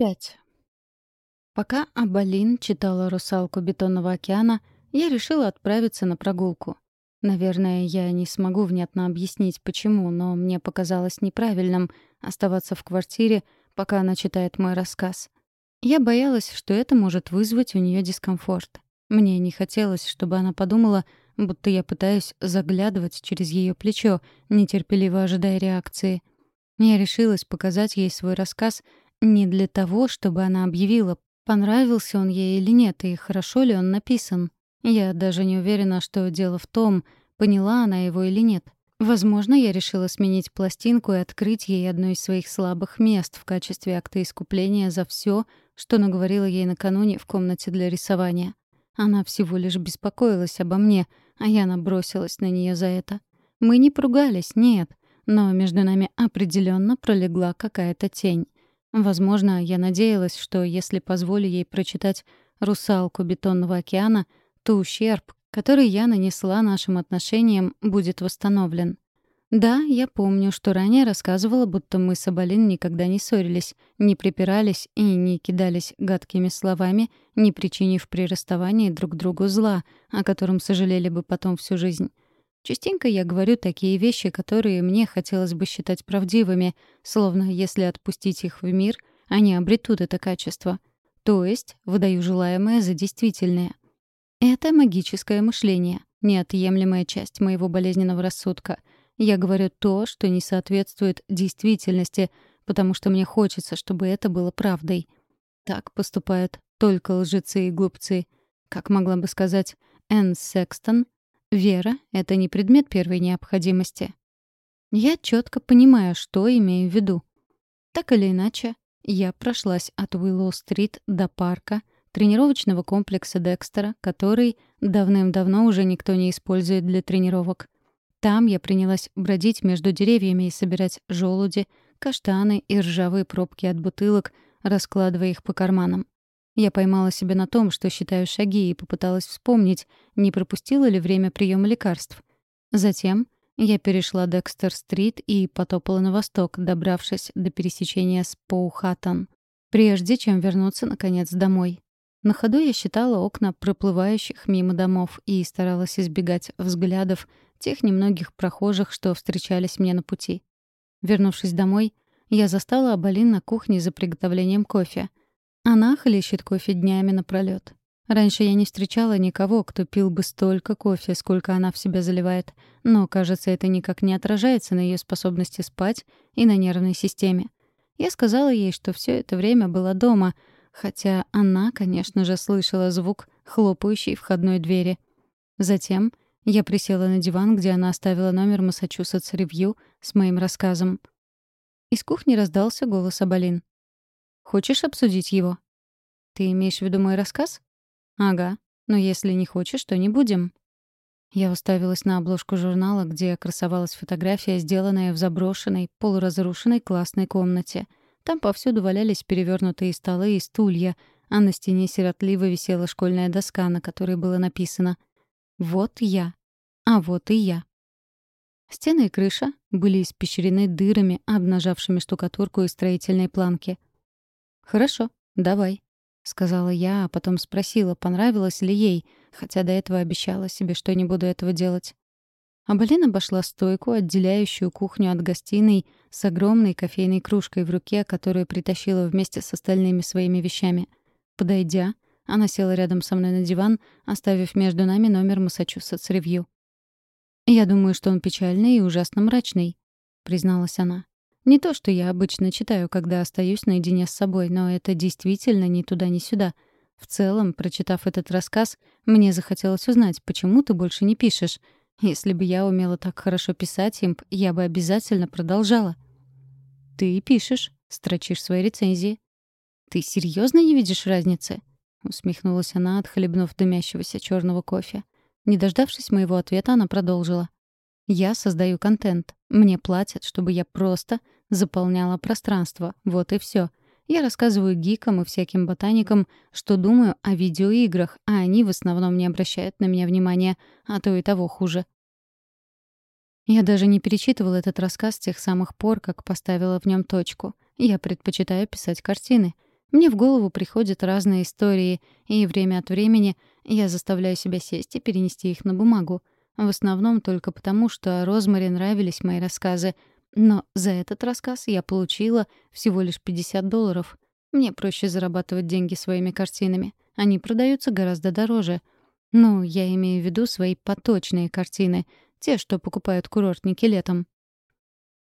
5. Пока Абалин читала «Русалку бетонного океана», я решила отправиться на прогулку. Наверное, я не смогу внятно объяснить, почему, но мне показалось неправильным оставаться в квартире, пока она читает мой рассказ. Я боялась, что это может вызвать у нее дискомфорт. Мне не хотелось, чтобы она подумала, будто я пытаюсь заглядывать через ее плечо, нетерпеливо ожидая реакции. Я решилась показать ей свой рассказ не для того, чтобы она объявила, понравился он ей или нет, и хорошо ли он написан. Я даже не уверена, что дело в том, поняла она его или нет. Возможно, я решила сменить пластинку и открыть ей одно из своих слабых мест в качестве акта искупления за все, что наговорила ей накануне в комнате для рисования. Она всего лишь беспокоилась обо мне, а я набросилась на нее за это. Мы не поругались, нет, но между нами определенно пролегла какая-то тень. Возможно, я надеялась, что если позволю ей прочитать «Русалку бетонного океана», то ущерб, который я нанесла нашим отношениям, будет восстановлен. Да, я помню, что ранее рассказывала, будто мы с Абалин никогда не ссорились, не припирались и не кидались гадкими словами, не причинив при расставании друг другу зла, о котором сожалели бы потом всю жизнь. Частенько я говорю такие вещи, которые мне хотелось бы считать правдивыми, словно если отпустить их в мир, они обретут это качество. То есть выдаю желаемое за действительное. Это магическое мышление, неотъемлемая часть моего болезненного рассудка. Я говорю то, что не соответствует действительности, потому что мне хочется, чтобы это было правдой. Так поступают только лжецы и глупцы. Как могла бы сказать Энн Секстон, Вера — это не предмет первой необходимости. Я четко понимаю, что имею в виду. Так или иначе, я прошлась от Уиллоу-стрит до парка, тренировочного комплекса Декстера, который давным-давно уже никто не использует для тренировок. Там я принялась бродить между деревьями и собирать желуди, каштаны и ржавые пробки от бутылок, раскладывая их по карманам. Я поймала себя на том, что считаю шаги, и попыталась вспомнить, не пропустила ли время приема лекарств. Затем я перешла Декстер-стрит и потопала на восток, добравшись до пересечения с Поухатон, прежде чем вернуться, наконец, домой. На ходу я считала окна проплывающих мимо домов и старалась избегать взглядов тех немногих прохожих, что встречались мне на пути. Вернувшись домой, я застала Абалин на кухне за приготовлением кофе — она хлещет кофе днями напролёт. Раньше я не встречала никого, кто пил бы столько кофе, сколько она в себя заливает, но, кажется, это никак не отражается на ее способности спать и на нервной системе. Я сказала ей, что все это время была дома, хотя она, конечно же, слышала звук хлопающей входной двери. Затем я присела на диван, где она оставила номер Массачусетс Ревью с моим рассказом. Из кухни раздался голос Абалин. Хочешь обсудить его? Ты имеешь в виду мой рассказ? Ага. Но если не хочешь, то не будем. Я уставилась на обложку журнала, где красовалась фотография, сделанная в заброшенной, полуразрушенной классной комнате. Там повсюду валялись перевернутые столы и стулья, а на стене сиротливо висела школьная доска, на которой было написано «Вот я, а вот и я». Стены и крыша были испещрены дырами, обнажавшими штукатурку и строительные планки — «Хорошо, давай», — сказала я, а потом спросила, понравилось ли ей, хотя до этого обещала себе, что не буду этого делать. Абалин обошла стойку, отделяющую кухню от гостиной, с огромной кофейной кружкой в руке, которую притащила вместе с остальными своими вещами. Подойдя, она села рядом со мной на диван, оставив между нами номер Массачусетс Ревью. «Я думаю, что он печальный и ужасно мрачный», — призналась она. Не то, что я обычно читаю, когда остаюсь наедине с собой, но это действительно ни туда, ни сюда. В целом, прочитав этот рассказ, мне захотелось узнать, почему ты больше не пишешь. Если бы я умела так хорошо писать, имп, я бы обязательно продолжала. Ты пишешь, строчишь свои рецензии. Ты серьезно не видишь разницы? Усмехнулась она, отхлебнув дымящегося черного кофе. Не дождавшись моего ответа, она продолжила. Я создаю контент. Мне платят, чтобы я просто заполняла пространство. Вот и все. Я рассказываю гикам и всяким ботаникам, что думаю о видеоиграх, а они в основном не обращают на меня внимания, а то и того хуже. Я даже не перечитывала этот рассказ с тех самых пор, как поставила в нем точку. Я предпочитаю писать картины. Мне в голову приходят разные истории, и время от времени я заставляю себя сесть и перенести их на бумагу. В основном только потому, что Розмаре нравились мои рассказы. Но за этот рассказ я получила всего лишь 50 долларов. Мне проще зарабатывать деньги своими картинами. Они продаются гораздо дороже. Ну, я имею в виду свои поточные картины, те, что покупают курортники летом.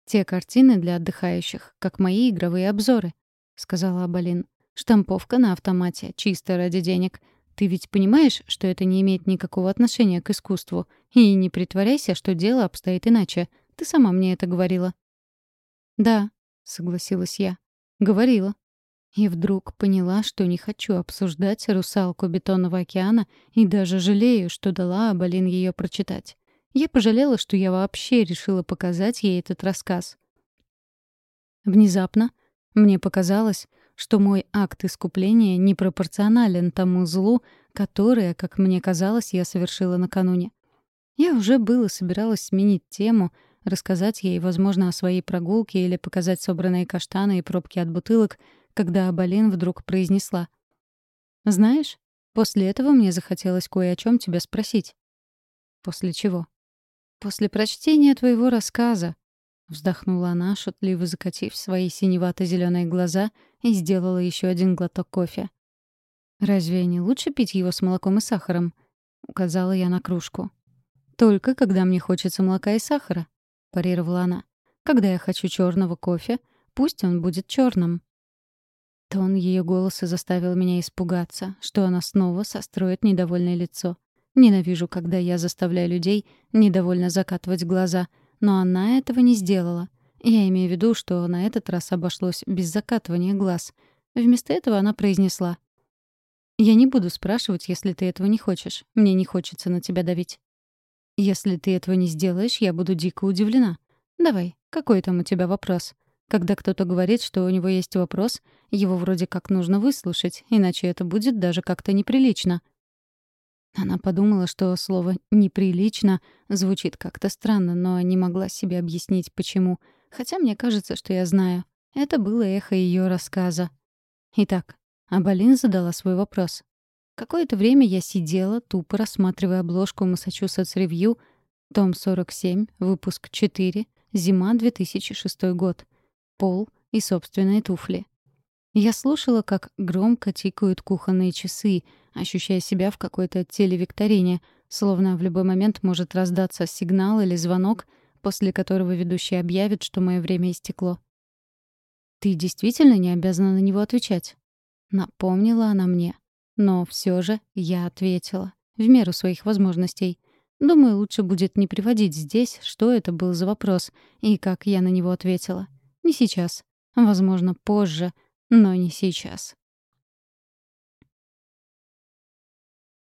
Те картины для отдыхающих, как мои игровые обзоры, сказала Абалин. Штамповка на автомате, чисто ради денег. Ты ведь понимаешь, что это не имеет никакого отношения к искусству? И не притворяйся, что дело обстоит иначе. Ты сама мне это говорила. Да, согласилась я. Говорила. И вдруг поняла, что не хочу обсуждать «Русалку Бетонного океана» и даже жалею, что дала Абалин ее прочитать. Я пожалела, что я вообще решила показать ей этот рассказ. Внезапно мне показалось, что мой акт искупления непропорционален тому злу, которое, как мне казалось, я совершила накануне. Я уже было собиралась сменить тему, рассказать ей, возможно, о своей прогулке или показать собранные каштаны и пробки от бутылок, когда Абалин вдруг произнесла. «Знаешь, после этого мне захотелось кое о чем тебя спросить». «После чего?» «После прочтения твоего рассказа», — вздохнула она, шутливо закатив свои синевато зеленые глаза и сделала еще один глоток кофе. «Разве не лучше пить его с молоком и сахаром?» — указала я на кружку. «Только когда мне хочется молока и сахара», — парировала она. «Когда я хочу черного кофе, пусть он будет черным». Тон ее голоса заставил меня испугаться, что она снова состроит недовольное лицо. Ненавижу, когда я заставляю людей недовольно закатывать глаза, но она этого не сделала. Я имею в виду, что на этот раз обошлось без закатывания глаз. Вместо этого она произнесла. «Я не буду спрашивать, если ты этого не хочешь. Мне не хочется на тебя давить». «Если ты этого не сделаешь, я буду дико удивлена. Давай, какой там у тебя вопрос?» Когда кто-то говорит, что у него есть вопрос, его вроде как нужно выслушать, иначе это будет даже как-то неприлично. Она подумала, что слово «неприлично» звучит как-то странно, но не могла себе объяснить, почему. Хотя мне кажется, что я знаю. Это было эхо ее рассказа. Итак, Абалин задала свой вопрос. Какое-то время я сидела, тупо рассматривая обложку Massachusetts Review, том 47, выпуск 4, зима 2006 год. Пол и собственные туфли. Я слушала, как громко тикают кухонные часы, ощущая себя в какой-то телевикторине, словно в любой момент может раздаться сигнал или звонок, после которого ведущий объявит, что мое время истекло. «Ты действительно не обязана на него отвечать?» Напомнила она мне. Но все же я ответила. В меру своих возможностей. Думаю, лучше будет не приводить здесь, что это был за вопрос и как я на него ответила. Не сейчас. Возможно, позже — но не сейчас.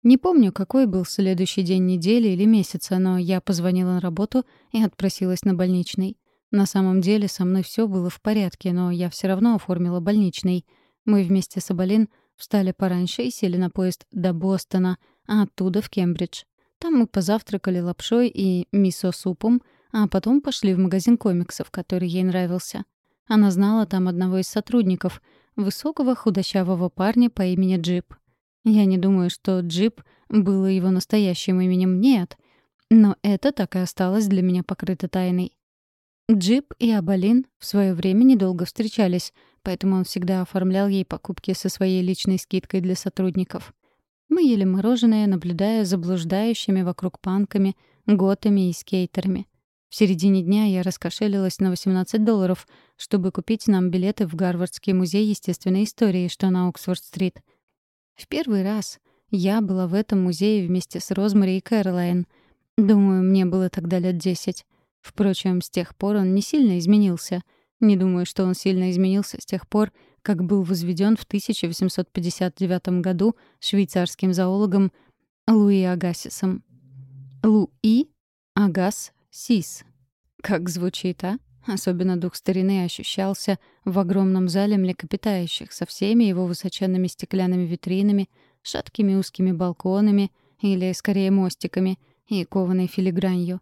Не помню, какой был следующий день недели или месяца, но я позвонила на работу и отпросилась на больничный. На самом деле со мной все было в порядке, но я все равно оформила больничный. Мы вместе с Абалин встали пораньше и сели на поезд до Бостона, а оттуда в Кембридж. Там мы позавтракали лапшой и мисо-супом, а потом пошли в магазин комиксов, который ей нравился. Она знала там одного из сотрудников — высокого худощавого парня по имени Джип. Я не думаю, что Джип было его настоящим именем, нет. Но это так и осталось для меня покрыто тайной. Джип и Абалин в свое время недолго встречались, поэтому он всегда оформлял ей покупки со своей личной скидкой для сотрудников. Мы ели мороженое, наблюдая за блуждающими вокруг панками, готами и скейтерами. В середине дня я раскошелилась на 18 долларов, чтобы купить нам билеты в Гарвардский музей естественной истории, что на Оксфорд-стрит. В первый раз я была в этом музее вместе с Розмари и Кэролайн. Думаю, мне было тогда лет 10. Впрочем, с тех пор он не сильно изменился. Не думаю, что он сильно изменился с тех пор, как был возведен в 1859 году швейцарским зоологом Луи Агасисом. Луи Агас Сис. Как звучит, а? Особенно дух старины ощущался в огромном зале млекопитающих со всеми его высоченными стеклянными витринами, шаткими узкими балконами или, скорее, мостиками и кованой филигранью.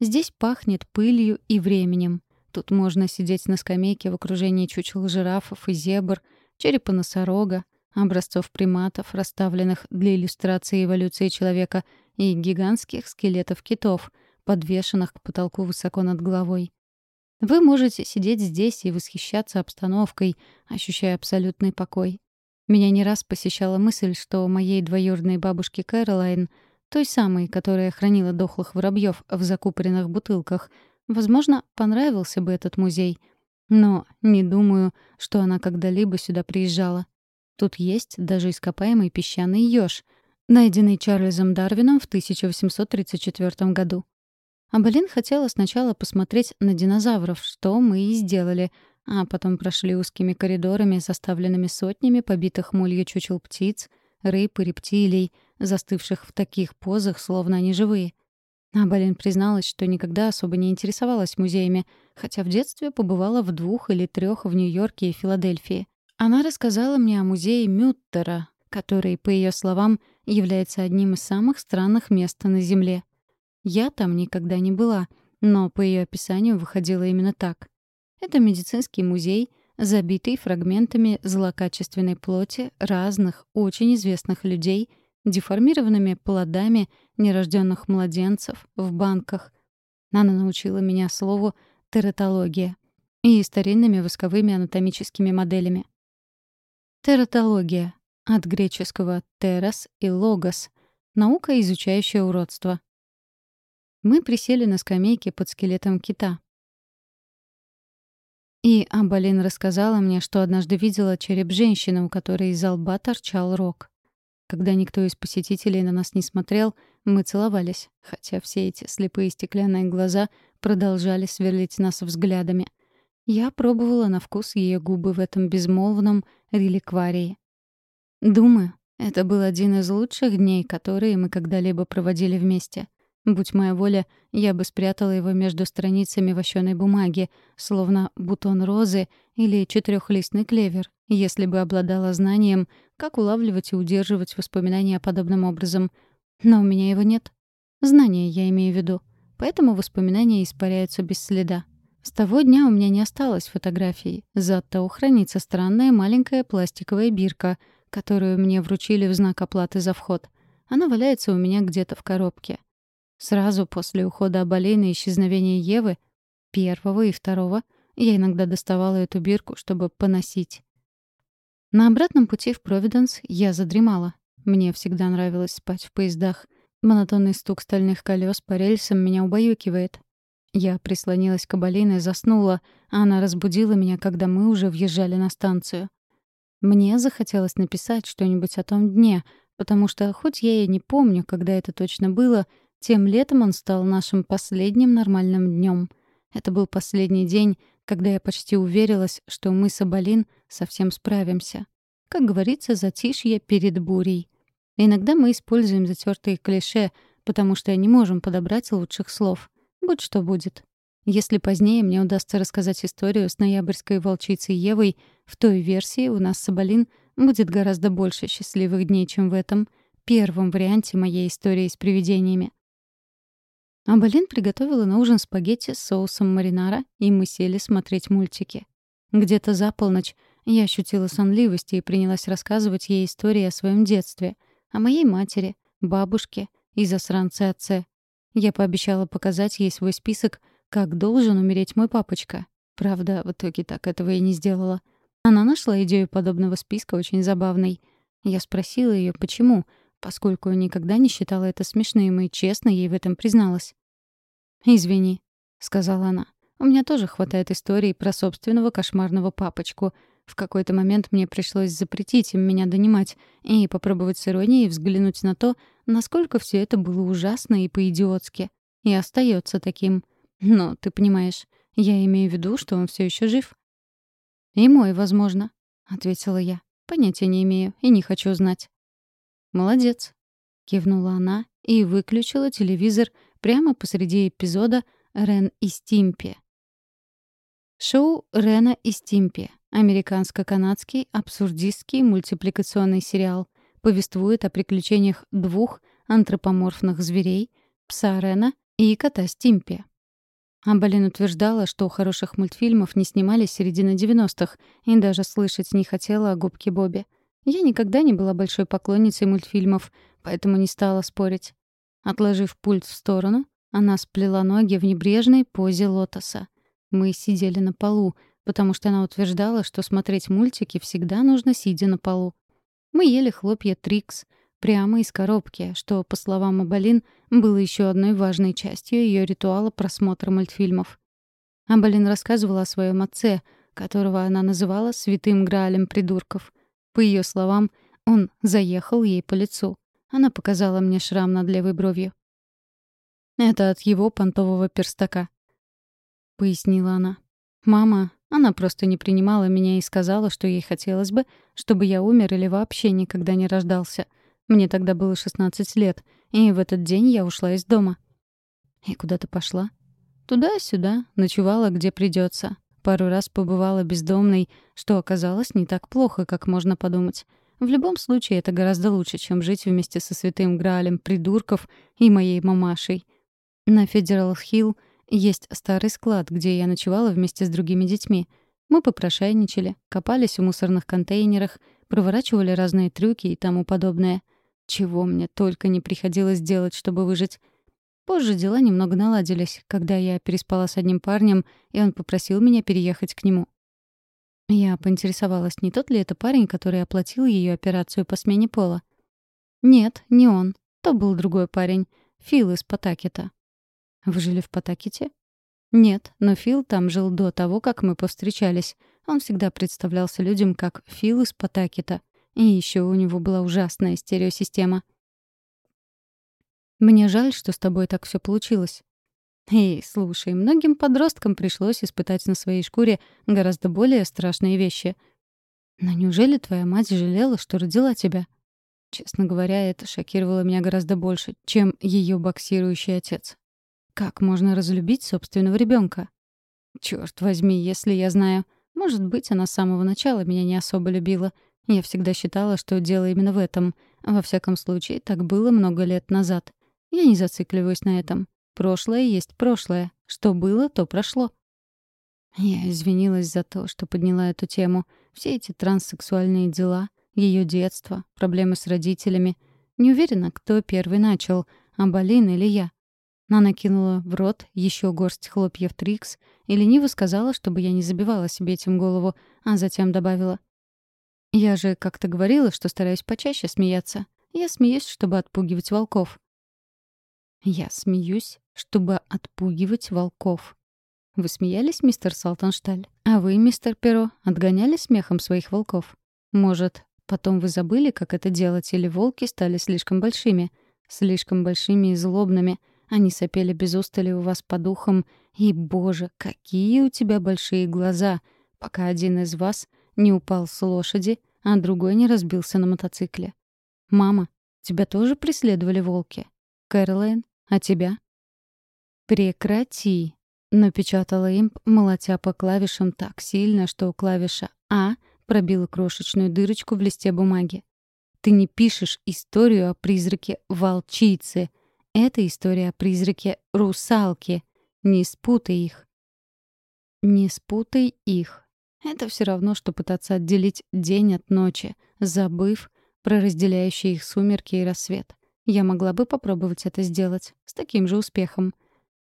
Здесь пахнет пылью и временем. Тут можно сидеть на скамейке в окружении чучел жирафов и зебр, черепа носорога, образцов приматов, расставленных для иллюстрации эволюции человека, и гигантских скелетов китов, подвешенных к потолку высоко над головой. Вы можете сидеть здесь и восхищаться обстановкой, ощущая абсолютный покой. Меня не раз посещала мысль, что моей двоюродной бабушке Кэролайн, той самой, которая хранила дохлых воробьев в закупоренных бутылках, возможно, понравился бы этот музей. Но не думаю, что она когда-либо сюда приезжала. Тут есть даже ископаемый песчаный ёж, найденный Чарльзом Дарвином в 1834 году. Абалин хотела сначала посмотреть на динозавров, что мы и сделали, а потом прошли узкими коридорами, заставленными сотнями побитых молью чучел птиц, рыб и рептилий, застывших в таких позах, словно они живые. Абалин призналась, что никогда особо не интересовалась музеями, хотя в детстве побывала в двух или трех в Нью-Йорке и Филадельфии. Она рассказала мне о музее Мюттера, который, по ее словам, является одним из самых странных мест на Земле. Я там никогда не была, но по ее описанию выходило именно так. Это медицинский музей, забитый фрагментами злокачественной плоти разных, очень известных людей, деформированными плодами нерожденных младенцев в банках. Она научила меня слову «тератология» и старинными восковыми анатомическими моделями. Тератология. От греческого «терас» и «логос» — наука, изучающая уродство. Мы присели на скамейке под скелетом кита. И Амбалин рассказала мне, что однажды видела череп женщины, у которой из лба торчал рог. Когда никто из посетителей на нас не смотрел, мы целовались, хотя все эти слепые стеклянные глаза продолжали сверлить нас взглядами — я пробовала на вкус ее губы в этом безмолвном реликварии. Думаю, это был один из лучших дней, которые мы когда-либо проводили вместе. Будь моя воля, я бы спрятала его между страницами вощеной бумаги, словно бутон розы или четырехлистный клевер, если бы обладала знанием, как улавливать и удерживать воспоминания подобным образом. Но у меня его нет. Знания я имею в виду. Поэтому воспоминания испаряются без следа. С того дня у меня не осталось фотографий, зато хранится странная маленькая пластиковая бирка, которую мне вручили в знак оплаты за вход. Она валяется у меня где-то в коробке. Сразу после ухода Абалейна и исчезновения Евы, первого и второго, я иногда доставала эту бирку, чтобы поносить. На обратном пути в Провиденс я задремала. Мне всегда нравилось спать в поездах. Монотонный стук стальных колес по рельсам меня убаюкивает. Я прислонилась к Абалине и заснула, а она разбудила меня, когда мы уже въезжали на станцию. Мне захотелось написать что-нибудь о том дне, потому что, хоть я и не помню, когда это точно было, тем летом он стал нашим последним нормальным днем. Это был последний день, когда я почти уверилась, что мы с Абалин совсем справимся. Как говорится, затишье перед бурей. Иногда мы используем затертые клише, потому что не можем подобрать лучших слов. Будь что будет. Если позднее мне удастся рассказать историю с ноябрьской волчицей Евой, в той версии у нас Соболин будет гораздо больше счастливых дней, чем в этом первом варианте моей истории с привидениями. Абалин приготовила на ужин спагетти с соусом маринара, и мы сели смотреть мультики. Где-то за полночь я ощутила сонливость и принялась рассказывать ей истории о своем детстве, о моей матери, бабушке и засранце отце, я пообещала показать ей свой список, как должен умереть мой папочка. Правда, в итоге так этого и не сделала. Она нашла идею подобного списка очень забавной. Я спросила ее, почему, поскольку никогда не считала это смешным и честно ей в этом призналась. «Извини», — сказала она. «У меня тоже хватает историй про собственного кошмарного папочку, в какой-то момент мне пришлось запретить им меня донимать и попробовать с иронией взглянуть на то, насколько все это было ужасно и по-идиотски. И остается таким. Но, ты понимаешь, я имею в виду, что он все еще жив. «И мой, возможно», — ответила я. «Понятия не имею и не хочу знать». «Молодец», — кивнула она и выключила телевизор прямо посреди эпизода «Рен и Стимпи». Шоу «Рена и Стимпи» Американско-канадский абсурдистский мультипликационный сериал повествует о приключениях двух антропоморфных зверей — пса Рена и кота Стимпи. Амбалин утверждала, что хороших мультфильмов не снимали с середины 90-х, и даже слышать не хотела о губке Бобби. Я никогда не была большой поклонницей мультфильмов, поэтому не стала спорить. Отложив пульт в сторону, она сплела ноги в небрежной позе лотоса. Мы сидели на полу, потому что она утверждала, что смотреть мультики всегда нужно сидя на полу. Мы ели хлопья Трикс прямо из коробки, что, по словам Абалин, было еще одной важной частью ее ритуала просмотра мультфильмов. Абалин рассказывала о своем отце, которого она называла «святым Граалем придурков». По ее словам, он заехал ей по лицу. Она показала мне шрам над левой бровью. «Это от его понтового перстака», — пояснила она. «Мама, она просто не принимала меня и сказала, что ей хотелось бы, чтобы я умер или вообще никогда не рождался. Мне тогда было 16 лет, и в этот день я ушла из дома». «И куда ты пошла?» «Туда-сюда, ночевала, где придется. Пару раз побывала бездомной, что оказалось не так плохо, как можно подумать. В любом случае, это гораздо лучше, чем жить вместе со святым Граалем придурков и моей мамашей. На Федерал-Хилл есть старый склад, где я ночевала вместе с другими детьми. Мы попрошайничали, копались в мусорных контейнерах, проворачивали разные трюки и тому подобное. Чего мне только не приходилось делать, чтобы выжить. Позже дела немного наладились, когда я переспала с одним парнем, и он попросил меня переехать к нему. Я поинтересовалась, не тот ли это парень, который оплатил ее операцию по смене пола. Нет, не он. То был другой парень. Фил из Потакета. Вы жили в Потакете? Нет, но Фил там жил до того, как мы повстречались. Он всегда представлялся людям как Фил из Потакета. И еще у него была ужасная стереосистема. Мне жаль, что с тобой так все получилось. Эй, слушай, многим подросткам пришлось испытать на своей шкуре гораздо более страшные вещи. Но неужели твоя мать жалела, что родила тебя? Честно говоря, это шокировало меня гораздо больше, чем ее боксирующий отец. Как можно разлюбить собственного ребенка? Черт возьми, если я знаю. Может быть, она с самого начала меня не особо любила. Я всегда считала, что дело именно в этом. Во всяком случае, так было много лет назад. Я не зацикливаюсь на этом. Прошлое есть прошлое. Что было, то прошло. Я извинилась за то, что подняла эту тему. Все эти транссексуальные дела, ее детство, проблемы с родителями. Не уверена, кто первый начал, Абалин или я. Она кинула в рот еще горсть хлопьев Трикс и лениво сказала, чтобы я не забивала себе этим голову, а затем добавила. «Я же как-то говорила, что стараюсь почаще смеяться. Я смеюсь, чтобы отпугивать волков». «Я смеюсь, чтобы отпугивать волков». «Вы смеялись, мистер Салтоншталь? А вы, мистер Перо, отгоняли смехом своих волков? Может, потом вы забыли, как это делать, или волки стали слишком большими? Слишком большими и злобными?» Они сопели без устали у вас по духам. И, боже, какие у тебя большие глаза, пока один из вас не упал с лошади, а другой не разбился на мотоцикле. Мама, тебя тоже преследовали волки? Кэролайн, а тебя? Прекрати, напечатала имп, молотя по клавишам так сильно, что клавиша «А» пробила крошечную дырочку в листе бумаги. Ты не пишешь историю о призраке волчицы, это история о призраке русалки. Не спутай их. Не спутай их. Это все равно, что пытаться отделить день от ночи, забыв про разделяющие их сумерки и рассвет. Я могла бы попробовать это сделать с таким же успехом.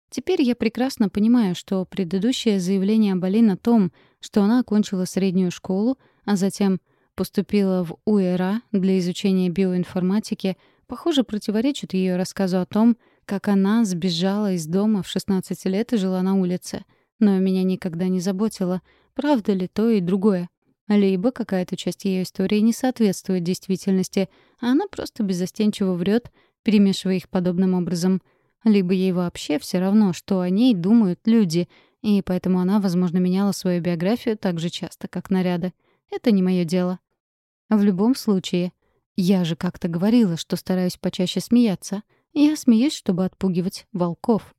Теперь я прекрасно понимаю, что предыдущее заявление Болин о том, что она окончила среднюю школу, а затем поступила в УЭРА для изучения биоинформатики — похоже, противоречит ее рассказу о том, как она сбежала из дома в 16 лет и жила на улице. Но меня никогда не заботило, правда ли то и другое. Либо какая-то часть ее истории не соответствует действительности, а она просто беззастенчиво врет, перемешивая их подобным образом. Либо ей вообще все равно, что о ней думают люди, и поэтому она, возможно, меняла свою биографию так же часто, как наряды. Это не мое дело. В любом случае, я же как-то говорила, что стараюсь почаще смеяться. Я смеюсь, чтобы отпугивать волков.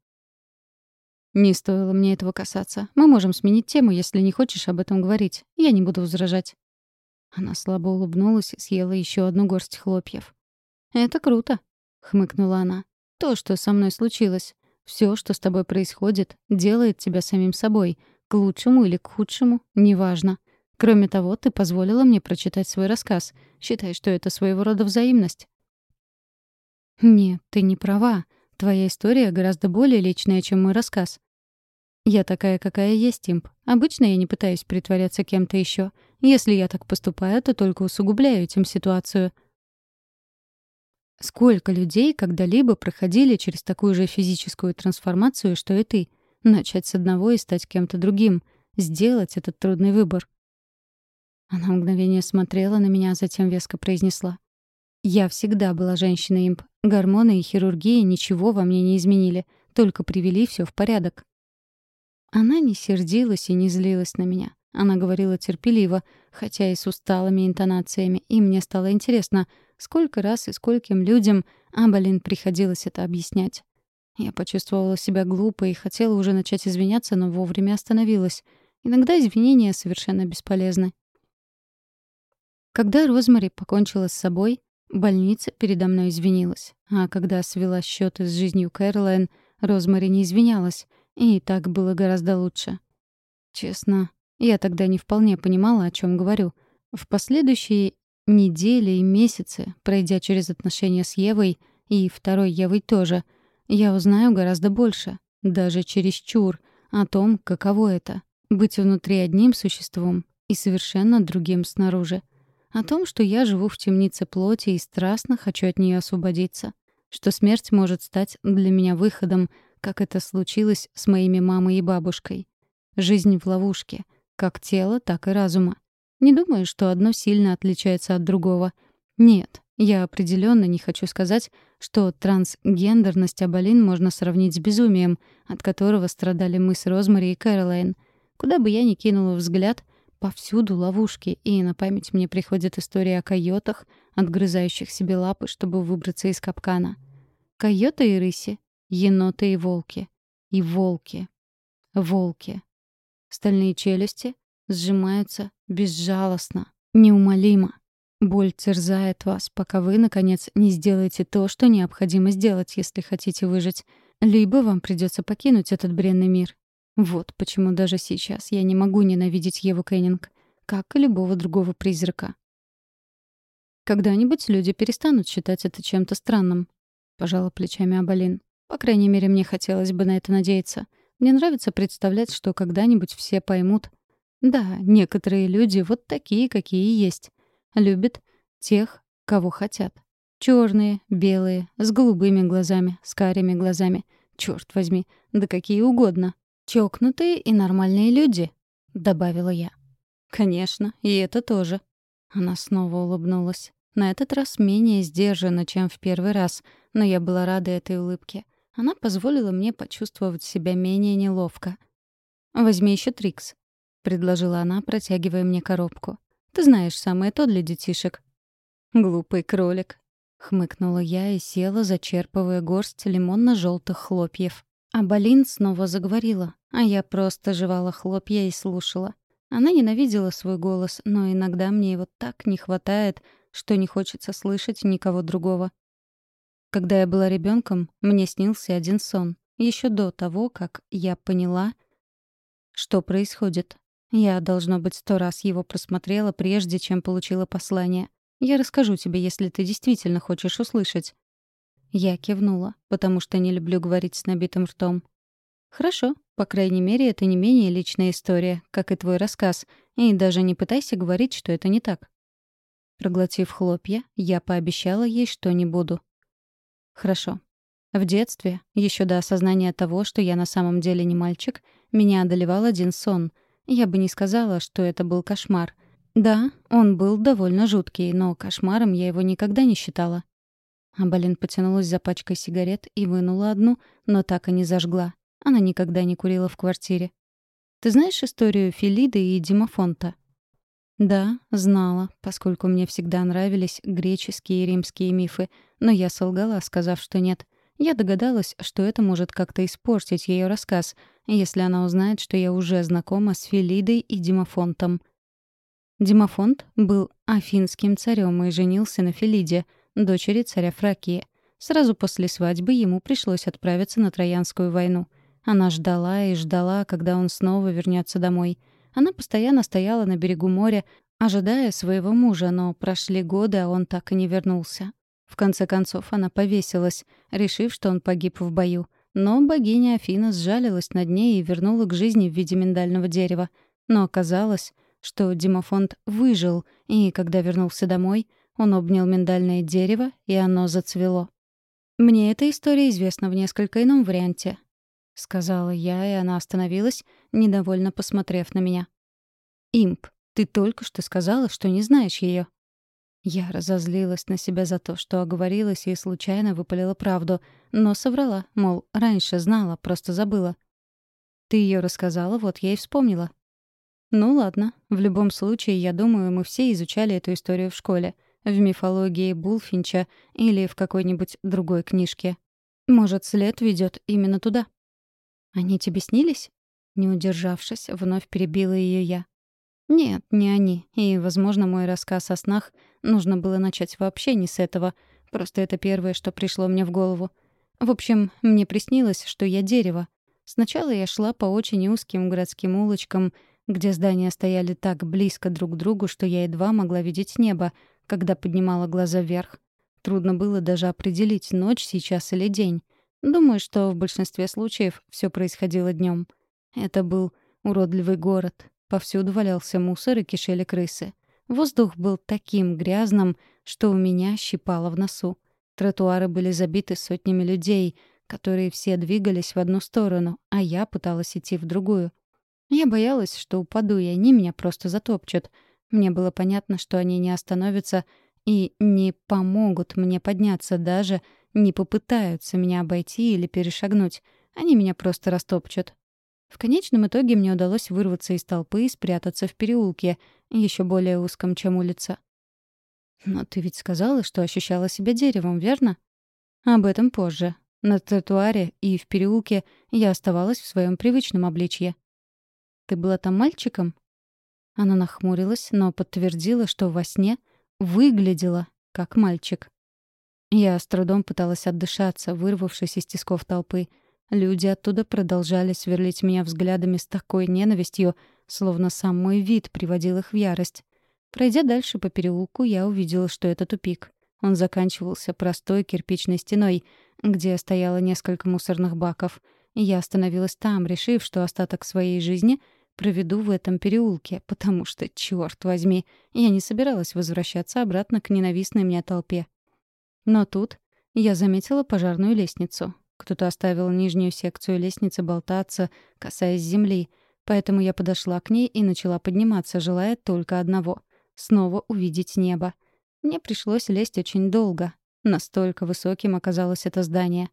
Не стоило мне этого касаться. Мы можем сменить тему, если не хочешь об этом говорить. Я не буду возражать. Она слабо улыбнулась и съела еще одну горсть хлопьев. «Это круто», — хмыкнула она. «То, что со мной случилось. Все, что с тобой происходит, делает тебя самим собой. К лучшему или к худшему — неважно. Кроме того, ты позволила мне прочитать свой рассказ. Считай, что это своего рода взаимность. Нет, ты не права. Твоя история гораздо более личная, чем мой рассказ. Я такая, какая есть, Имп. Обычно я не пытаюсь притворяться кем-то еще. Если я так поступаю, то только усугубляю этим ситуацию. Сколько людей когда-либо проходили через такую же физическую трансформацию, что и ты? Начать с одного и стать кем-то другим. Сделать этот трудный выбор. Она мгновение смотрела на меня, а затем веско произнесла. «Я всегда была женщиной-имп. Гормоны и хирургия ничего во мне не изменили, только привели все в порядок». Она не сердилась и не злилась на меня. Она говорила терпеливо, хотя и с усталыми интонациями, и мне стало интересно, сколько раз и скольким людям Абалин приходилось это объяснять. Я почувствовала себя глупо и хотела уже начать извиняться, но вовремя остановилась. Иногда извинения совершенно бесполезны. Когда Розмари покончила с собой, больница передо мной извинилась. А когда свела счеты с жизнью Кэролайн, Розмари не извинялась, и так было гораздо лучше. Честно, я тогда не вполне понимала, о чем говорю. В последующие недели и месяцы, пройдя через отношения с Евой, и второй Евой тоже, я узнаю гораздо больше, даже чересчур, о том, каково это — быть внутри одним существом и совершенно другим снаружи. О том, что я живу в темнице плоти и страстно хочу от нее освободиться. Что смерть может стать для меня выходом, как это случилось с моими мамой и бабушкой. Жизнь в ловушке, как тела, так и разума. Не думаю, что одно сильно отличается от другого. Нет, я определенно не хочу сказать, что трансгендерность Абалин можно сравнить с безумием, от которого страдали мы с Розмари и Кэролайн. Куда бы я ни кинула взгляд — Повсюду ловушки, и на память мне приходит история о койотах, отгрызающих себе лапы, чтобы выбраться из капкана. Койоты и рыси, еноты и волки. И волки. Волки. Стальные челюсти сжимаются безжалостно, неумолимо. Боль терзает вас, пока вы, наконец, не сделаете то, что необходимо сделать, если хотите выжить. Либо вам придется покинуть этот бренный мир, вот почему даже сейчас я не могу ненавидеть Еву Кеннинг, как и любого другого призрака. Когда-нибудь люди перестанут считать это чем-то странным. Пожала плечами Абалин. По крайней мере, мне хотелось бы на это надеяться. Мне нравится представлять, что когда-нибудь все поймут. Да, некоторые люди вот такие, какие есть. Любят тех, кого хотят. Черные, белые, с голубыми глазами, с карими глазами. Черт возьми, да какие угодно. «Чокнутые и нормальные люди», — добавила я. «Конечно, и это тоже». Она снова улыбнулась. На этот раз менее сдержанно, чем в первый раз, но я была рада этой улыбке. Она позволила мне почувствовать себя менее неловко. «Возьми еще Трикс», — предложила она, протягивая мне коробку. «Ты знаешь, самое то для детишек». «Глупый кролик», — хмыкнула я и села, зачерпывая горсть лимонно-желтых хлопьев. А Балин снова заговорила, а я просто жевала хлопья и слушала. Она ненавидела свой голос, но иногда мне его так не хватает, что не хочется слышать никого другого. Когда я была ребенком, мне снился один сон, еще до того, как я поняла, что происходит. Я, должно быть, сто раз его просмотрела, прежде чем получила послание. Я расскажу тебе, если ты действительно хочешь услышать. Я кивнула, потому что не люблю говорить с набитым ртом. «Хорошо. По крайней мере, это не менее личная история, как и твой рассказ, и даже не пытайся говорить, что это не так». Проглотив хлопья, я пообещала ей, что не буду. «Хорошо. В детстве, еще до осознания того, что я на самом деле не мальчик, меня одолевал один сон. Я бы не сказала, что это был кошмар. Да, он был довольно жуткий, но кошмаром я его никогда не считала. Абалин потянулась за пачкой сигарет и вынула одну, но так и не зажгла. Она никогда не курила в квартире. «Ты знаешь историю Филиды и Димофонта?» «Да, знала, поскольку мне всегда нравились греческие и римские мифы, но я солгала, сказав, что нет. Я догадалась, что это может как-то испортить ее рассказ, если она узнает, что я уже знакома с Филидой и Димофонтом». Димофонт был афинским царем и женился на Филиде — дочери царя Фракии. Сразу после свадьбы ему пришлось отправиться на Троянскую войну. Она ждала и ждала, когда он снова вернется домой. Она постоянно стояла на берегу моря, ожидая своего мужа, но прошли годы, а он так и не вернулся. В конце концов, она повесилась, решив, что он погиб в бою. Но богиня Афина сжалилась над ней и вернула к жизни в виде миндального дерева. Но оказалось, что Димофонт выжил, и, когда вернулся домой, он обнял миндальное дерево, и оно зацвело. «Мне эта история известна в несколько ином варианте», — сказала я, и она остановилась, недовольно посмотрев на меня. «Имп, ты только что сказала, что не знаешь ее. Я разозлилась на себя за то, что оговорилась и случайно выпалила правду, но соврала, мол, раньше знала, просто забыла. «Ты ее рассказала, вот я и вспомнила». «Ну ладно, в любом случае, я думаю, мы все изучали эту историю в школе, в мифологии Булфинча или в какой-нибудь другой книжке. Может, след ведет именно туда». «Они тебе снились?» Не удержавшись, вновь перебила ее я. Нет, не они. И, возможно, мой рассказ о снах нужно было начать вообще не с этого. Просто это первое, что пришло мне в голову. В общем, мне приснилось, что я дерево. Сначала я шла по очень узким городским улочкам, где здания стояли так близко друг к другу, что я едва могла видеть небо, когда поднимала глаза вверх. Трудно было даже определить, ночь сейчас или день. Думаю, что в большинстве случаев все происходило днем. Это был уродливый город, Повсюду валялся мусор и кишели крысы. Воздух был таким грязным, что у меня щипало в носу. Тротуары были забиты сотнями людей, которые все двигались в одну сторону, а я пыталась идти в другую. Я боялась, что упаду, и они меня просто затопчут. Мне было понятно, что они не остановятся и не помогут мне подняться, даже не попытаются меня обойти или перешагнуть. Они меня просто растопчут. В конечном итоге мне удалось вырваться из толпы и спрятаться в переулке, еще более узком, чем улица. «Но ты ведь сказала, что ощущала себя деревом, верно?» «Об этом позже. На тротуаре и в переулке я оставалась в своем привычном обличье». «Ты была там мальчиком?» Она нахмурилась, но подтвердила, что во сне выглядела как мальчик. Я с трудом пыталась отдышаться, вырвавшись из тисков толпы — Люди оттуда продолжали сверлить меня взглядами с такой ненавистью, словно сам мой вид приводил их в ярость. Пройдя дальше по переулку, я увидела, что это тупик. Он заканчивался простой кирпичной стеной, где стояло несколько мусорных баков. я остановилась там, решив, что остаток своей жизни проведу в этом переулке, потому что, черт возьми, я не собиралась возвращаться обратно к ненавистной мне толпе. Но тут я заметила пожарную лестницу. Кто-то оставил нижнюю секцию лестницы болтаться, касаясь земли, поэтому я подошла к ней и начала подниматься, желая только одного — снова увидеть небо. Мне пришлось лезть очень долго. Настолько высоким оказалось это здание.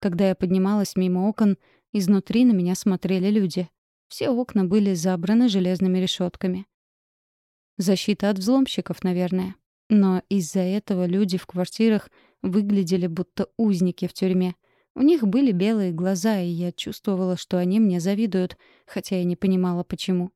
Когда я поднималась мимо окон, изнутри на меня смотрели люди. Все окна были забраны железными решетками. Защита от взломщиков, наверное. Но из-за этого люди в квартирах выглядели будто узники в тюрьме. У них были белые глаза, и я чувствовала, что они мне завидуют, хотя я не понимала, почему.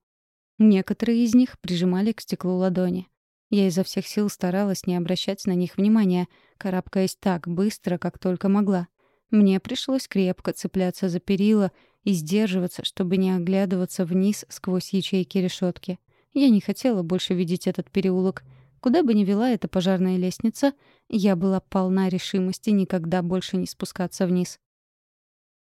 Некоторые из них прижимали к стеклу ладони. Я изо всех сил старалась не обращать на них внимания, карабкаясь так быстро, как только могла. Мне пришлось крепко цепляться за перила и сдерживаться, чтобы не оглядываться вниз сквозь ячейки решетки. Я не хотела больше видеть этот переулок — Куда бы ни вела эта пожарная лестница, я была полна решимости никогда больше не спускаться вниз.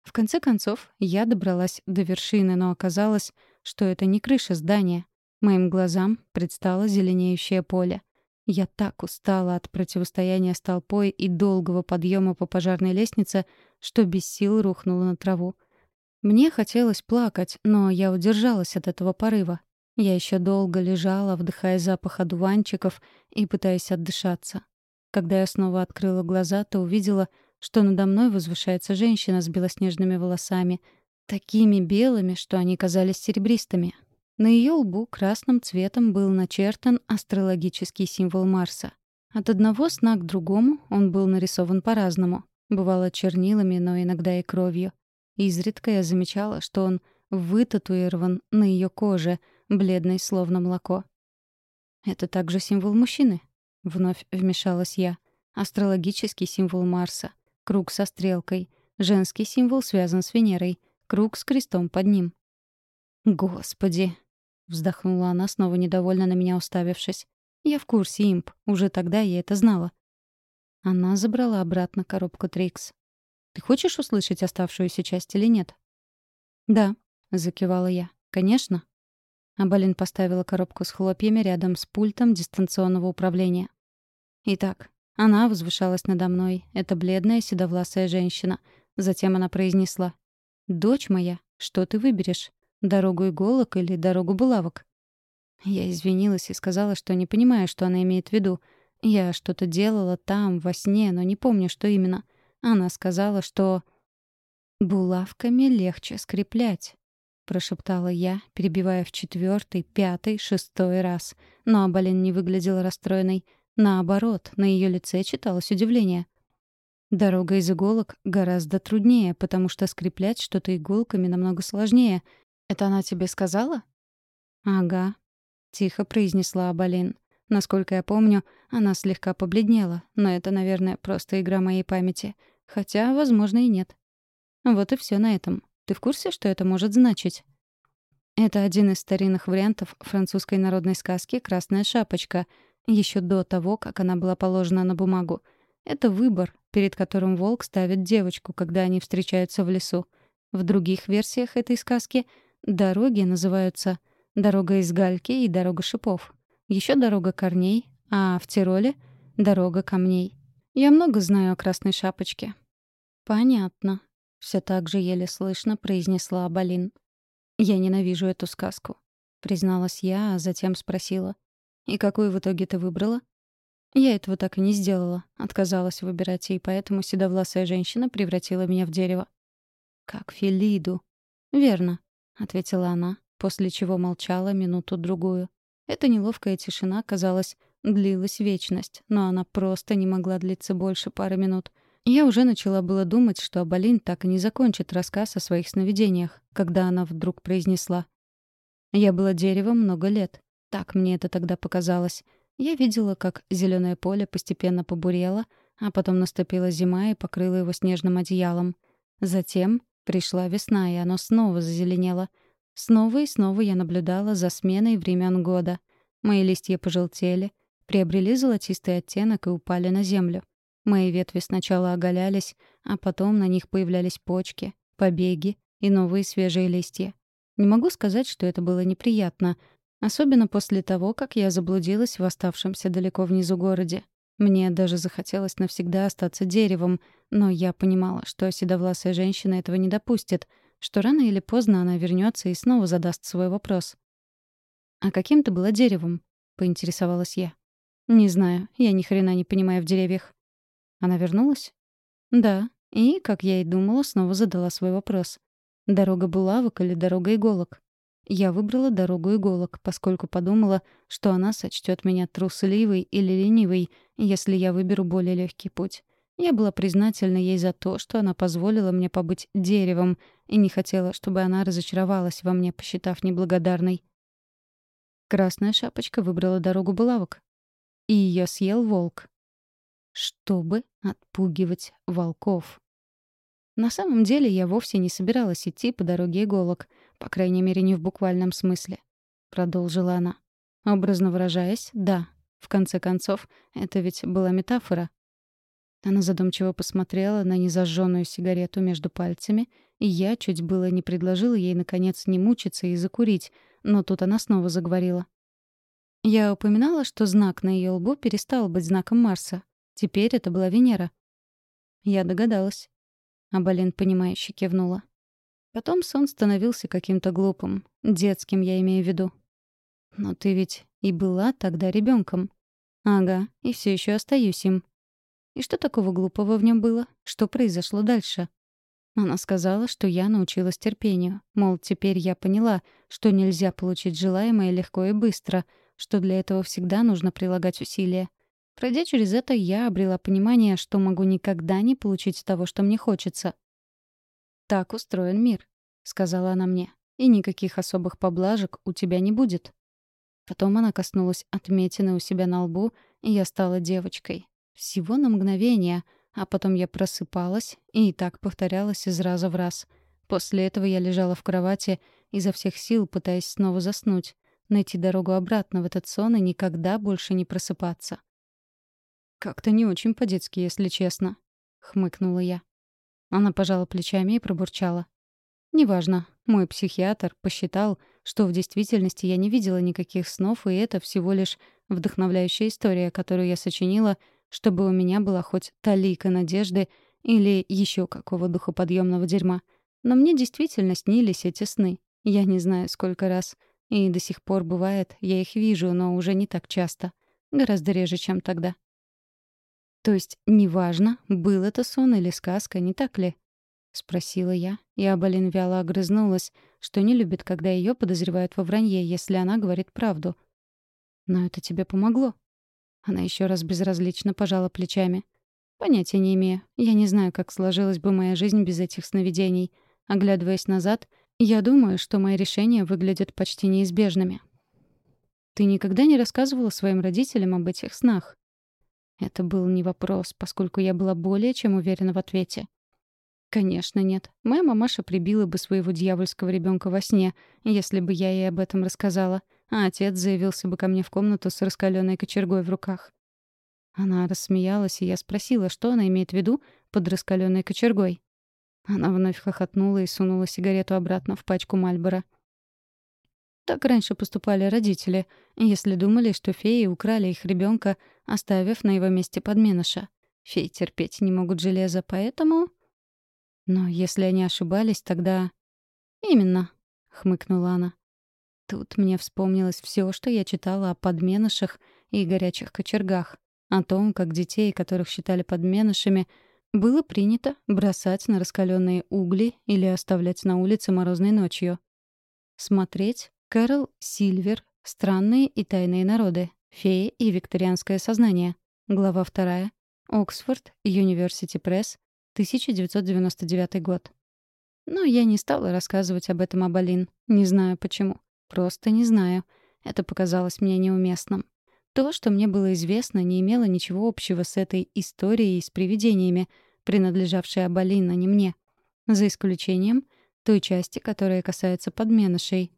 В конце концов, я добралась до вершины, но оказалось, что это не крыша здания. Моим глазам предстало зеленеющее поле. Я так устала от противостояния с толпой и долгого подъема по пожарной лестнице, что без сил рухнула на траву. Мне хотелось плакать, но я удержалась от этого порыва. Я еще долго лежала, вдыхая запах одуванчиков и пытаясь отдышаться. Когда я снова открыла глаза, то увидела, что надо мной возвышается женщина с белоснежными волосами, такими белыми, что они казались серебристыми. На ее лбу красным цветом был начертан астрологический символ Марса. От одного сна к другому он был нарисован по-разному. Бывало чернилами, но иногда и кровью. Изредка я замечала, что он вытатуирован на ее коже — бледный, словно молоко. «Это также символ мужчины», — вновь вмешалась я. «Астрологический символ Марса. Круг со стрелкой. Женский символ связан с Венерой. Круг с крестом под ним. «Господи!» — вздохнула она, снова недовольно на меня уставившись. «Я в курсе, имп. Уже тогда я это знала». Она забрала обратно коробку Трикс. «Ты хочешь услышать оставшуюся часть или нет?» «Да», — закивала я. «Конечно». Абалин поставила коробку с хлопьями рядом с пультом дистанционного управления. Итак, она возвышалась надо мной, эта бледная седовласая женщина. Затем она произнесла. «Дочь моя, что ты выберешь? Дорогу иголок или дорогу булавок?» Я извинилась и сказала, что не понимаю, что она имеет в виду. Я что-то делала там, во сне, но не помню, что именно. Она сказала, что... «Булавками легче скреплять», — прошептала я, перебивая в четвертый, пятый, шестой раз. Но Абалин не выглядела расстроенной. Наоборот, на ее лице читалось удивление. Дорога из иголок гораздо труднее, потому что скреплять что-то иголками намного сложнее. Это она тебе сказала? Ага, тихо произнесла Абалин. Насколько я помню, она слегка побледнела, но это, наверное, просто игра моей памяти. Хотя, возможно, и нет. Вот и все на этом. Ты в курсе, что это может значить? Это один из старинных вариантов французской народной сказки «Красная шапочка», еще до того, как она была положена на бумагу. Это выбор, перед которым волк ставит девочку, когда они встречаются в лесу. В других версиях этой сказки дороги называются «Дорога из гальки» и «Дорога шипов». Еще «Дорога корней», а в Тироле — «Дорога камней». Я много знаю о Красной Шапочке. «Понятно», — все так же еле слышно произнесла Абалин. «Я ненавижу эту сказку», — призналась я, а затем спросила. «И какую в итоге ты выбрала?» Я этого так и не сделала. Отказалась выбирать, и поэтому седовласая женщина превратила меня в дерево. «Как Фелиду». «Верно», — ответила она, после чего молчала минуту-другую. Эта неловкая тишина, казалось, длилась вечность, но она просто не могла длиться больше пары минут. Я уже начала было думать, что Абалин так и не закончит рассказ о своих сновидениях, когда она вдруг произнесла. «Я была деревом много лет. Так мне это тогда показалось. Я видела, как зеленое поле постепенно побурело, а потом наступила зима и покрыла его снежным одеялом. Затем пришла весна, и оно снова зазеленело. Снова и снова я наблюдала за сменой времен года. Мои листья пожелтели, приобрели золотистый оттенок и упали на землю. Мои ветви сначала оголялись, а потом на них появлялись почки, побеги и новые свежие листья. Не могу сказать, что это было неприятно, Особенно после того, как я заблудилась в оставшемся далеко внизу городе. Мне даже захотелось навсегда остаться деревом, но я понимала, что седовласая женщина этого не допустит, что рано или поздно она вернется и снова задаст свой вопрос. «А каким ты была деревом?» — поинтересовалась я. «Не знаю, я ни хрена не понимаю в деревьях». Она вернулась? «Да, и, как я и думала, снова задала свой вопрос. Дорога булавок или дорога иголок?» Я выбрала дорогу иголок, поскольку подумала, что она сочтет меня трусливой или ленивой, если я выберу более легкий путь. Я была признательна ей за то, что она позволила мне побыть деревом, и не хотела, чтобы она разочаровалась во мне, посчитав неблагодарной. Красная шапочка выбрала дорогу булавок. И ее съел волк. Чтобы отпугивать волков. На самом деле я вовсе не собиралась идти по дороге иголок, по крайней мере, не в буквальном смысле. Продолжила она. Образно выражаясь, да. В конце концов, это ведь была метафора. Она задумчиво посмотрела на незажженную сигарету между пальцами, и я чуть было не предложила ей, наконец, не мучиться и закурить, но тут она снова заговорила. Я упоминала, что знак на ее лбу перестал быть знаком Марса. Теперь это была Венера. Я догадалась. А Балин, понимающе кивнула. Потом сон становился каким-то глупым. Детским, я имею в виду. Но ты ведь и была тогда ребенком. Ага, и все еще остаюсь им. И что такого глупого в нем было? Что произошло дальше? Она сказала, что я научилась терпению. Мол, теперь я поняла, что нельзя получить желаемое легко и быстро, что для этого всегда нужно прилагать усилия. Пройдя через это, я обрела понимание, что могу никогда не получить того, что мне хочется. «Так устроен мир», — сказала она мне. «И никаких особых поблажек у тебя не будет». Потом она коснулась отметины у себя на лбу, и я стала девочкой. Всего на мгновение, а потом я просыпалась, и так повторялось из раза в раз. После этого я лежала в кровати, изо всех сил пытаясь снова заснуть, найти дорогу обратно в этот сон и никогда больше не просыпаться. «Как-то не очень по-детски, если честно», — хмыкнула я. Она пожала плечами и пробурчала. «Неважно. Мой психиатр посчитал, что в действительности я не видела никаких снов, и это всего лишь вдохновляющая история, которую я сочинила, чтобы у меня была хоть талика надежды или еще какого духоподъемного дерьма. Но мне действительно снились эти сны. Я не знаю, сколько раз. И до сих пор бывает, я их вижу, но уже не так часто. Гораздо реже, чем тогда. То есть неважно, был это сон или сказка, не так ли? — спросила я, и Абалин вяло огрызнулась, что не любит, когда ее подозревают во вранье, если она говорит правду. «Но это тебе помогло?» Она еще раз безразлично пожала плечами. «Понятия не имею. Я не знаю, как сложилась бы моя жизнь без этих сновидений. Оглядываясь назад, я думаю, что мои решения выглядят почти неизбежными». «Ты никогда не рассказывала своим родителям об этих снах?» Это был не вопрос, поскольку я была более чем уверена в ответе. Конечно, нет. Моя мамаша прибила бы своего дьявольского ребенка во сне, если бы я ей об этом рассказала, а отец заявился бы ко мне в комнату с раскаленной кочергой в руках. Она рассмеялась, и я спросила, что она имеет в виду под раскаленной кочергой. Она вновь хохотнула и сунула сигарету обратно в пачку Мальбора. Так раньше поступали родители, если думали, что феи украли их ребенка, оставив на его месте подменыша. Феи терпеть не могут железа, поэтому... Но если они ошибались, тогда... «Именно», — хмыкнула она. Тут мне вспомнилось все, что я читала о подменышах и горячих кочергах, о том, как детей, которых считали подменышами, было принято бросать на раскаленные угли или оставлять на улице морозной ночью. Смотреть Кэрол Сильвер «Странные и тайные народы. Феи и викторианское сознание». Глава 2. Оксфорд, Юниверсити Пресс, 1999 год. Но я не стала рассказывать об этом Абалин. Не знаю почему. Просто не знаю. Это показалось мне неуместным. То, что мне было известно, не имело ничего общего с этой историей с привидениями, принадлежавшей Абалин, а не мне. За исключением той части, которая касается подменышей.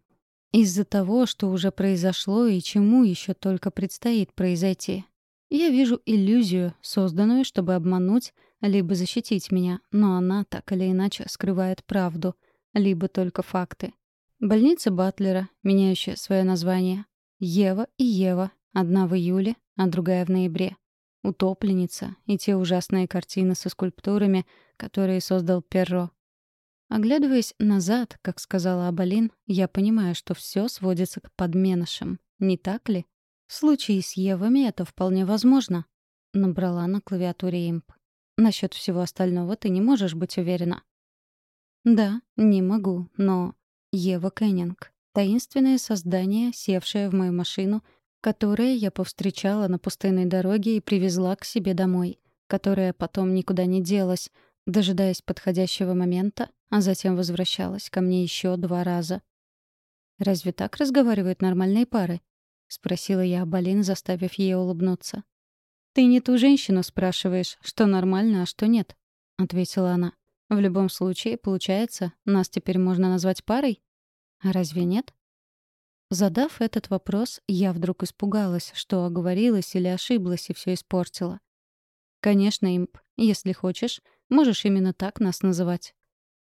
Из-за того, что уже произошло и чему еще только предстоит произойти. Я вижу иллюзию, созданную, чтобы обмануть, либо защитить меня, но она так или иначе скрывает правду, либо только факты. Больница Батлера, меняющая свое название. Ева и Ева, одна в июле, а другая в ноябре. Утопленница и те ужасные картины со скульптурами, которые создал Перро. Оглядываясь назад, как сказала Абалин, я понимаю, что все сводится к подменышам. Не так ли? В случае с Евами это вполне возможно. Набрала на клавиатуре имп. Насчет всего остального ты не можешь быть уверена. Да, не могу, но... Ева Кеннинг. Таинственное создание, севшее в мою машину, которое я повстречала на пустынной дороге и привезла к себе домой, которая потом никуда не делась, дожидаясь подходящего момента, а затем возвращалась ко мне еще два раза. «Разве так разговаривают нормальные пары?» — спросила я Абалин, заставив ее улыбнуться. «Ты не ту женщину спрашиваешь, что нормально, а что нет», — ответила она. «В любом случае, получается, нас теперь можно назвать парой? А разве нет?» Задав этот вопрос, я вдруг испугалась, что оговорилась или ошиблась и все испортила. «Конечно, имп, если хочешь, можешь именно так нас называть».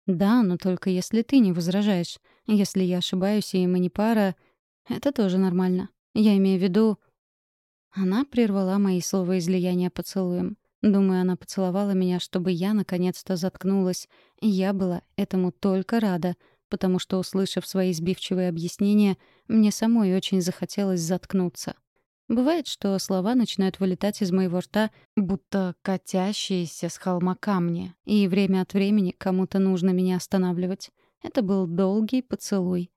«Да, но только если ты не возражаешь. Если я ошибаюсь, и мы не пара, это тоже нормально. Я имею в виду, она прервала мои слова излияния поцелуем. Думаю, она поцеловала меня, чтобы я наконец-то заткнулась. Я была этому только рада, потому что, услышав свои сбивчивые объяснения, мне самой очень захотелось заткнуться. Бывает, что слова начинают вылетать из моего рта, будто катящиеся с холма камни, и время от времени кому-то нужно меня останавливать. Это был долгий поцелуй.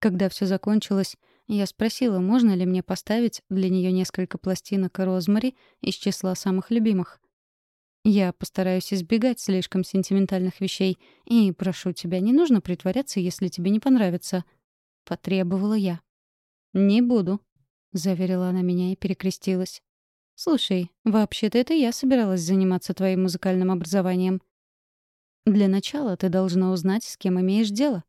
Когда все закончилось, я спросила, можно ли мне поставить для нее несколько пластинок Розмари из числа самых любимых. Я постараюсь избегать слишком сентиментальных вещей, и прошу тебя, не нужно притворяться, если тебе не понравится. Потребовала я. «Не буду», — заверила она меня и перекрестилась. «Слушай, вообще-то это я собиралась заниматься твоим музыкальным образованием». «Для начала ты должна узнать, с кем имеешь дело».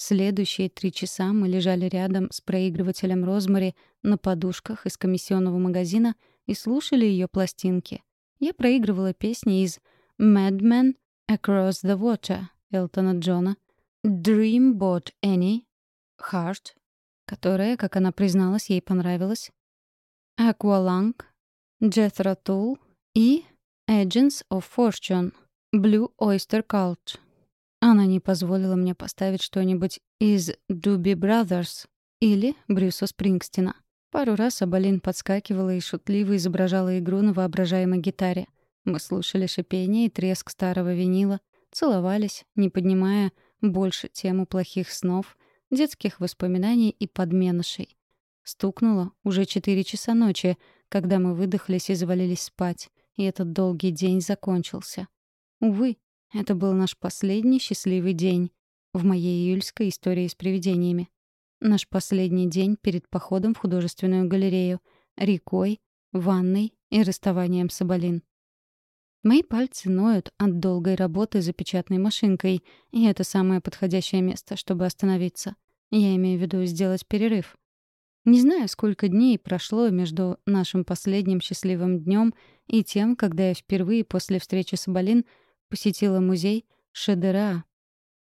Следующие три часа мы лежали рядом с проигрывателем Розмари на подушках из комиссионного магазина и слушали ее пластинки. Я проигрывала песни из «Mad Men», «Across the Water» Элтона Джона, «Dreamboat Annie», «Heart», которая, как она призналась, ей понравилась, «Aqualung», «Jethro Tull» и «Agents of Fortune», «Blue Oyster Cult». Она не позволила мне поставить что-нибудь из «Doobie Brothers» или Брюса Спрингстина. Пару раз Абалин подскакивала и шутливо изображала игру на воображаемой гитаре. Мы слушали шипение и треск старого винила, целовались, не поднимая больше тему плохих снов, детских воспоминаний и подменышей. Стукнуло уже четыре часа ночи, когда мы выдохлись и завалились спать, и этот долгий день закончился. Увы, это был наш последний счастливый день в моей июльской истории с привидениями. Наш последний день перед походом в художественную галерею, рекой, ванной и расставанием с Абалин. Мои пальцы ноют от долгой работы за печатной машинкой, и это самое подходящее место, чтобы остановиться. Я имею в виду сделать перерыв. Не знаю, сколько дней прошло между нашим последним счастливым днем и тем, когда я впервые после встречи с Абалин посетила музей Шедера.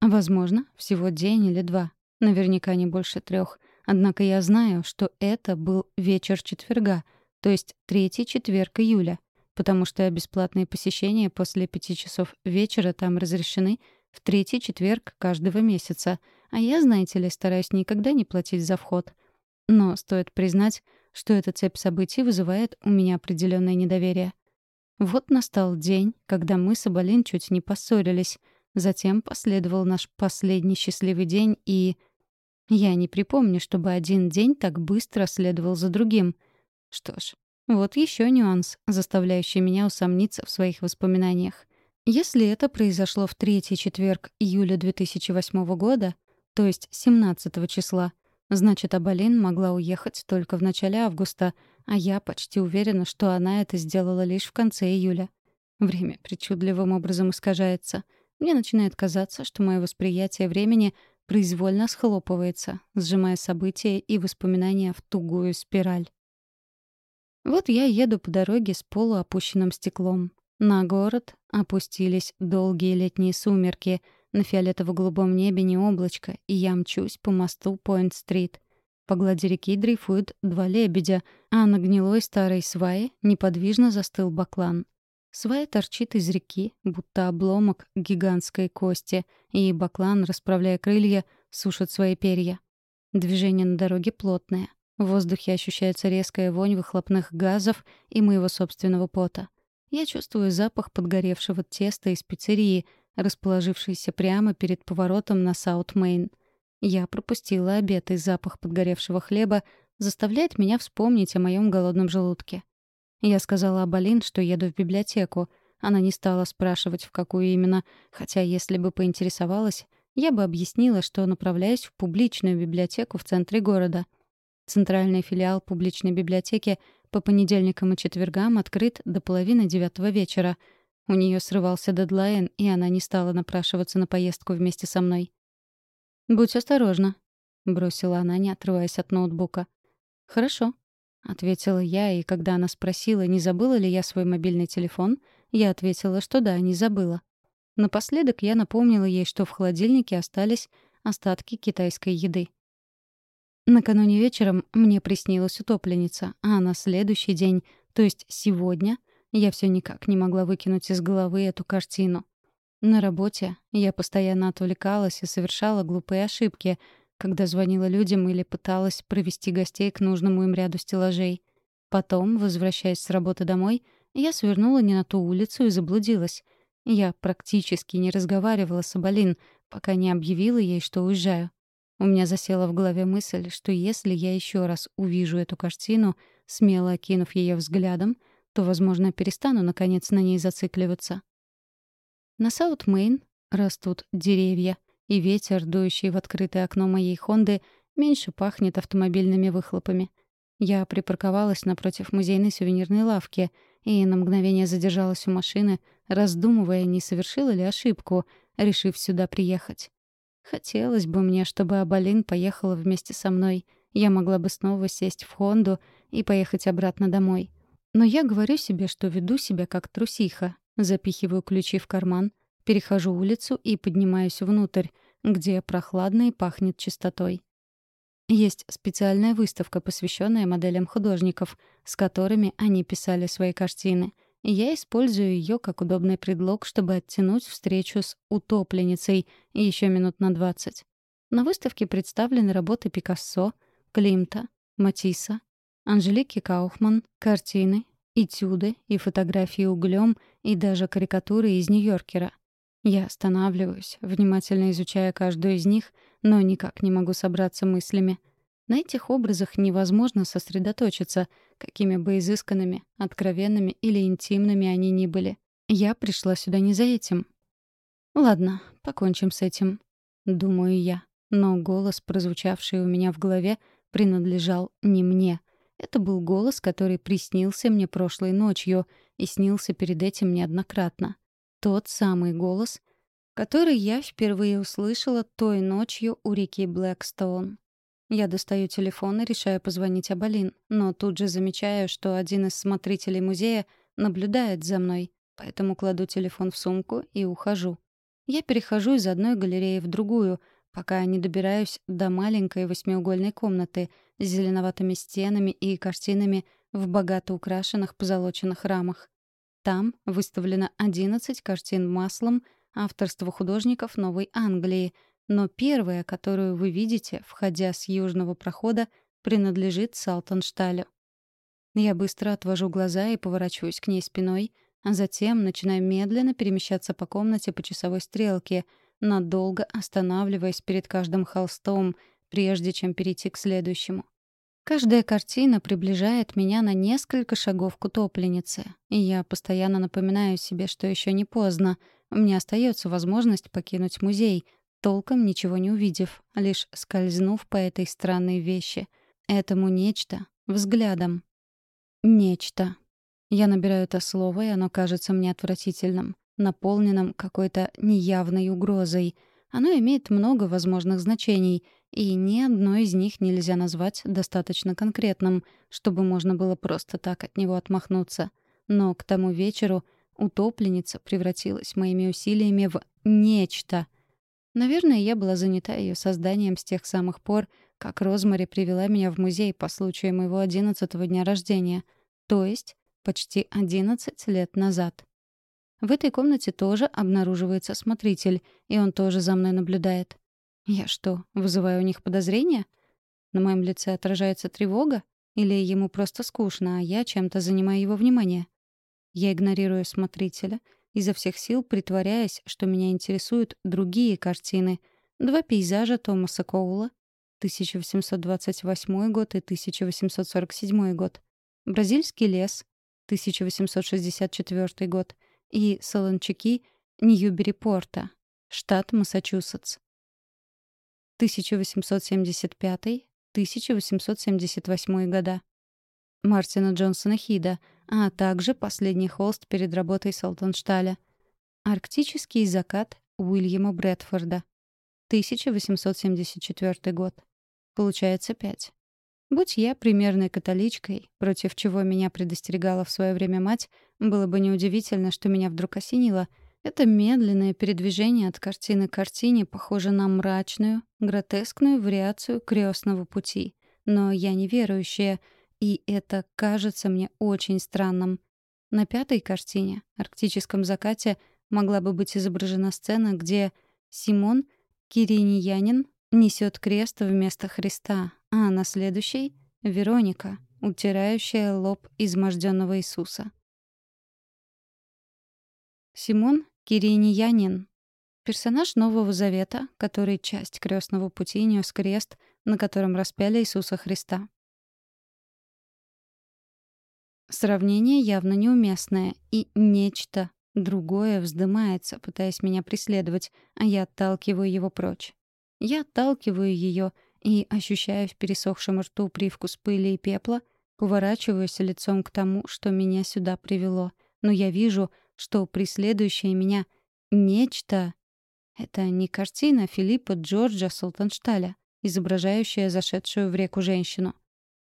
Возможно, всего день или два. Наверняка не больше трех. Однако я знаю, что это был вечер четверга, то есть третий четверг июля, потому что бесплатные посещения после пяти часов вечера там разрешены в третий четверг каждого месяца, а я, знаете ли, стараюсь никогда не платить за вход. Но стоит признать, что эта цепь событий вызывает у меня определенное недоверие. Вот настал день, когда мы с Абалин чуть не поссорились. Затем последовал наш последний счастливый день, и... Я не припомню, чтобы один день так быстро следовал за другим. Что ж, вот еще нюанс, заставляющий меня усомниться в своих воспоминаниях. Если это произошло в третий четверг июля 2008 года, то есть 17 числа, значит, Абалин могла уехать только в начале августа — а я почти уверена, что она это сделала лишь в конце июля. Время причудливым образом искажается. Мне начинает казаться, что мое восприятие времени произвольно схлопывается, сжимая события и воспоминания в тугую спираль. Вот я еду по дороге с полуопущенным стеклом. На город опустились долгие летние сумерки, на фиолетово-голубом небе не облачко, и я мчусь по мосту Пойнт-стрит — по глади реки дрейфуют два лебедя, а на гнилой старой свае неподвижно застыл баклан. Свая торчит из реки, будто обломок гигантской кости, и баклан, расправляя крылья, сушит свои перья. Движение на дороге плотное. В воздухе ощущается резкая вонь выхлопных газов и моего собственного пота. Я чувствую запах подгоревшего теста из пиццерии, расположившейся прямо перед поворотом на Саут-Мейн. Я пропустила обед, и запах подгоревшего хлеба заставляет меня вспомнить о моем голодном желудке. Я сказала Абалин, что еду в библиотеку. Она не стала спрашивать, в какую именно, хотя если бы поинтересовалась, я бы объяснила, что направляюсь в публичную библиотеку в центре города. Центральный филиал публичной библиотеки по понедельникам и четвергам открыт до половины девятого вечера. У нее срывался дедлайн, и она не стала напрашиваться на поездку вместе со мной. «Будь осторожна», — бросила она, не отрываясь от ноутбука. «Хорошо», — ответила я, и когда она спросила, не забыла ли я свой мобильный телефон, я ответила, что да, не забыла. Напоследок я напомнила ей, что в холодильнике остались остатки китайской еды. Накануне вечером мне приснилась утопленница, а на следующий день, то есть сегодня, я все никак не могла выкинуть из головы эту картину. На работе я постоянно отвлекалась и совершала глупые ошибки, когда звонила людям или пыталась провести гостей к нужному им ряду стеллажей. Потом, возвращаясь с работы домой, я свернула не на ту улицу и заблудилась. Я практически не разговаривала с Абалин, пока не объявила ей, что уезжаю. У меня засела в голове мысль, что если я еще раз увижу эту картину, смело окинув ее взглядом, то, возможно, перестану, наконец, на ней зацикливаться. На Саут-Мейн растут деревья, и ветер, дующий в открытое окно моей Хонды, меньше пахнет автомобильными выхлопами. Я припарковалась напротив музейной сувенирной лавки и на мгновение задержалась у машины, раздумывая, не совершила ли ошибку, решив сюда приехать. Хотелось бы мне, чтобы Абалин поехала вместе со мной. Я могла бы снова сесть в Хонду и поехать обратно домой. Но я говорю себе, что веду себя как трусиха. Запихиваю ключи в карман, перехожу улицу и поднимаюсь внутрь, где прохладно и пахнет чистотой. Есть специальная выставка, посвященная моделям художников, с которыми они писали свои картины. Я использую ее как удобный предлог, чтобы оттянуть встречу с утопленницей еще минут на 20. На выставке представлены работы Пикассо, Климта, Матисса, Анжелики Кауфман, картины, этюды и фотографии углем и даже карикатуры из Нью-Йоркера. Я останавливаюсь, внимательно изучая каждую из них, но никак не могу собраться мыслями. На этих образах невозможно сосредоточиться, какими бы изысканными, откровенными или интимными они ни были. Я пришла сюда не за этим. Ладно, покончим с этим, думаю я. Но голос, прозвучавший у меня в голове, принадлежал не мне. Это был голос, который приснился мне прошлой ночью и снился перед этим неоднократно. Тот самый голос, который я впервые услышала той ночью у реки Блэкстоун. Я достаю телефон и решаю позвонить Абалин, но тут же замечаю, что один из смотрителей музея наблюдает за мной, поэтому кладу телефон в сумку и ухожу. Я перехожу из одной галереи в другую, пока не добираюсь до маленькой восьмиугольной комнаты с зеленоватыми стенами и картинами в богато украшенных позолоченных рамах. Там выставлено 11 картин маслом авторства художников Новой Англии, но первая, которую вы видите, входя с южного прохода, принадлежит Салтоншталю. Я быстро отвожу глаза и поворачиваюсь к ней спиной, а затем начинаю медленно перемещаться по комнате по часовой стрелке, надолго останавливаясь перед каждым холстом, прежде чем перейти к следующему. Каждая картина приближает меня на несколько шагов к утопленнице, и я постоянно напоминаю себе, что еще не поздно. Мне остается возможность покинуть музей, толком ничего не увидев, лишь скользнув по этой странной вещи. Этому нечто взглядом. Нечто. Я набираю это слово, и оно кажется мне отвратительным, наполненным какой-то неявной угрозой. Оно имеет много возможных значений — и ни одно из них нельзя назвать достаточно конкретным, чтобы можно было просто так от него отмахнуться. Но к тому вечеру утопленница превратилась моими усилиями в нечто. Наверное, я была занята ее созданием с тех самых пор, как Розмари привела меня в музей по случаю моего одиннадцатого дня рождения, то есть почти одиннадцать лет назад. В этой комнате тоже обнаруживается смотритель, и он тоже за мной наблюдает. Я что, вызываю у них подозрения? На моем лице отражается тревога? Или ему просто скучно, а я чем-то занимаю его внимание? Я игнорирую смотрителя, изо всех сил притворяясь, что меня интересуют другие картины. Два пейзажа Томаса Коула, 1828 год и 1847 год. Бразильский лес, 1864 год. И Солончаки Ньюбери-Порта, штат Массачусетс. 1875-1878 года. Мартина Джонсона Хида, а также последний холст перед работой Салтоншталя. Арктический закат Уильяма Брэдфорда. 1874 год. Получается пять. Будь я примерной католичкой, против чего меня предостерегала в свое время мать, было бы неудивительно, что меня вдруг осенило — это медленное передвижение от картины к картине похоже на мрачную, гротескную вариацию крестного пути. Но я неверующая, и это кажется мне очень странным. На пятой картине, «Арктическом закате», могла бы быть изображена сцена, где Симон, кириньянин, несет крест вместо Христа, а на следующей — Вероника, утирающая лоб изможденного Иисуса. Симон Кириньянин. Персонаж Нового Завета, который часть крестного пути нес крест, на котором распяли Иисуса Христа. Сравнение явно неуместное, и нечто другое вздымается, пытаясь меня преследовать, а я отталкиваю его прочь. Я отталкиваю ее и, ощущая в пересохшем рту привкус пыли и пепла, поворачиваюсь лицом к тому, что меня сюда привело. Но я вижу, что преследующее меня нечто — это не картина Филиппа Джорджа Султаншталя, изображающая зашедшую в реку женщину.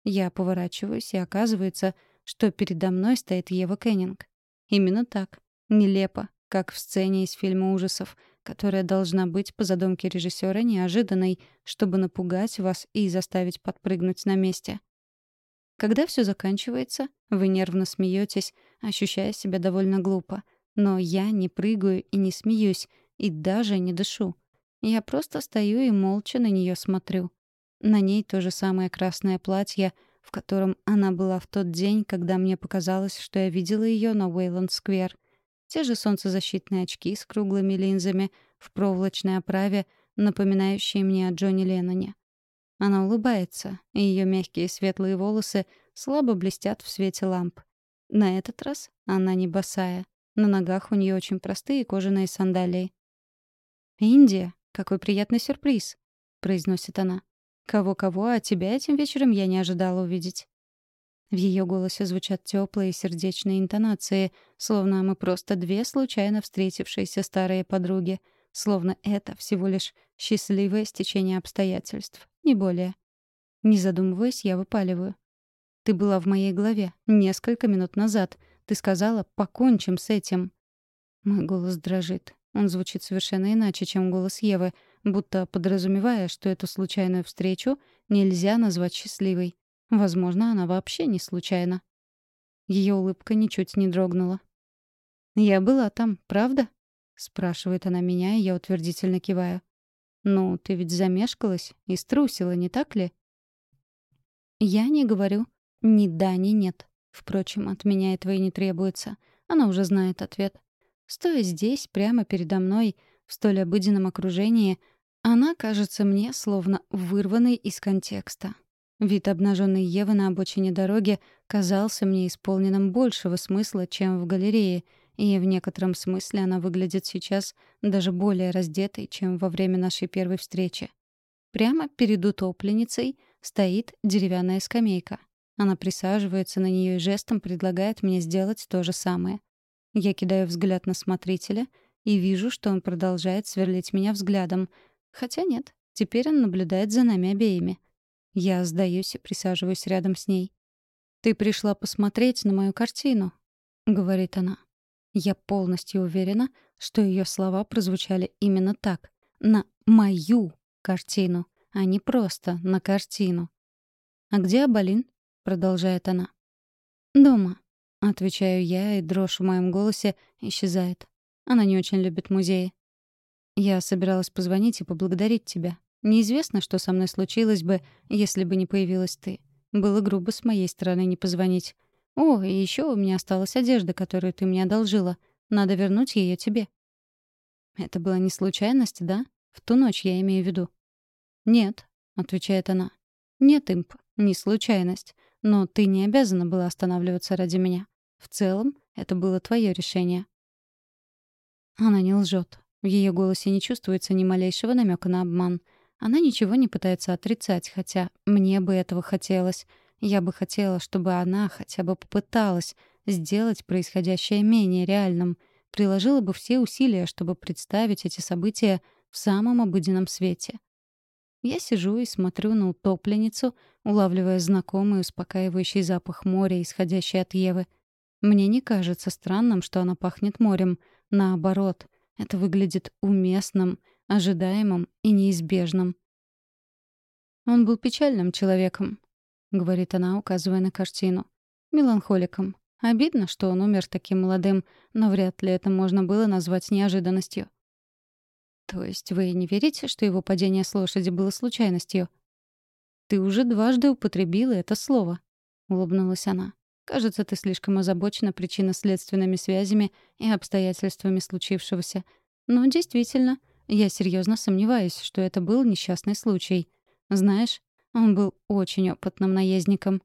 Я поворачиваюсь, и оказывается, что передо мной стоит Ева Кеннинг. Именно так. Нелепо, как в сцене из фильма ужасов, которая должна быть по задумке режиссера неожиданной, чтобы напугать вас и заставить подпрыгнуть на месте. Когда все заканчивается, вы нервно смеетесь, ощущая себя довольно глупо. Но я не прыгаю и не смеюсь, и даже не дышу. Я просто стою и молча на нее смотрю. На ней то же самое красное платье, в котором она была в тот день, когда мне показалось, что я видела ее на Уэйланд-сквер. Те же солнцезащитные очки с круглыми линзами в проволочной оправе, напоминающие мне о Джонни Ленноне. Она улыбается, и ее мягкие светлые волосы слабо блестят в свете ламп. На этот раз она не босая. На ногах у нее очень простые кожаные сандалии. «Индия, какой приятный сюрприз!» — произносит она. «Кого-кого, а тебя этим вечером я не ожидала увидеть». В ее голосе звучат теплые сердечные интонации, словно мы просто две случайно встретившиеся старые подруги, словно это всего лишь счастливое стечение обстоятельств, не более. Не задумываясь, я выпаливаю. «Ты была в моей голове несколько минут назад. Ты сказала, покончим с этим». Мой голос дрожит. Он звучит совершенно иначе, чем голос Евы, будто подразумевая, что эту случайную встречу нельзя назвать счастливой. Возможно, она вообще не случайна. Ее улыбка ничуть не дрогнула. «Я была там, правда?» — спрашивает она меня, и я утвердительно киваю. «Ну, ты ведь замешкалась и струсила, не так ли?» Я не говорю ни да, ни нет. Впрочем, от меня этого и не требуется. Она уже знает ответ. Стоя здесь, прямо передо мной, в столь обыденном окружении, она кажется мне словно вырванной из контекста. Вид обнаженной Евы на обочине дороги казался мне исполненным большего смысла, чем в галерее, и в некотором смысле она выглядит сейчас даже более раздетой, чем во время нашей первой встречи. Прямо перед утопленницей стоит деревянная скамейка. Она присаживается на нее и жестом предлагает мне сделать то же самое. Я кидаю взгляд на смотрителя и вижу, что он продолжает сверлить меня взглядом. Хотя нет, теперь он наблюдает за нами обеими — я сдаюсь и присаживаюсь рядом с ней. «Ты пришла посмотреть на мою картину», — говорит она. Я полностью уверена, что ее слова прозвучали именно так. На мою картину, а не просто на картину. «А где Абалин?» — продолжает она. «Дома», — отвечаю я, и дрожь в моем голосе исчезает. Она не очень любит музеи. Я собиралась позвонить и поблагодарить тебя. Неизвестно, что со мной случилось бы, если бы не появилась ты. Было грубо с моей стороны не позвонить. О, и еще у меня осталась одежда, которую ты мне одолжила. Надо вернуть ее тебе. Это была не случайность, да? В ту ночь я имею в виду. Нет, отвечает она. Нет, имп, не случайность. Но ты не обязана была останавливаться ради меня. В целом, это было твое решение. Она не лжет. В ее голосе не чувствуется ни малейшего намека на обман. Она ничего не пытается отрицать, хотя мне бы этого хотелось. Я бы хотела, чтобы она хотя бы попыталась сделать происходящее менее реальным, приложила бы все усилия, чтобы представить эти события в самом обыденном свете. Я сижу и смотрю на утопленницу, улавливая знакомый успокаивающий запах моря, исходящий от Евы. Мне не кажется странным, что она пахнет морем. Наоборот, это выглядит уместным — ожидаемым и неизбежным. «Он был печальным человеком», — говорит она, указывая на картину. «Меланхоликом. Обидно, что он умер таким молодым, но вряд ли это можно было назвать неожиданностью». «То есть вы не верите, что его падение с лошади было случайностью?» «Ты уже дважды употребила это слово», — улыбнулась она. «Кажется, ты слишком озабочена причинно-следственными связями и обстоятельствами случившегося. Но действительно, я серьезно сомневаюсь, что это был несчастный случай. Знаешь, он был очень опытным наездником.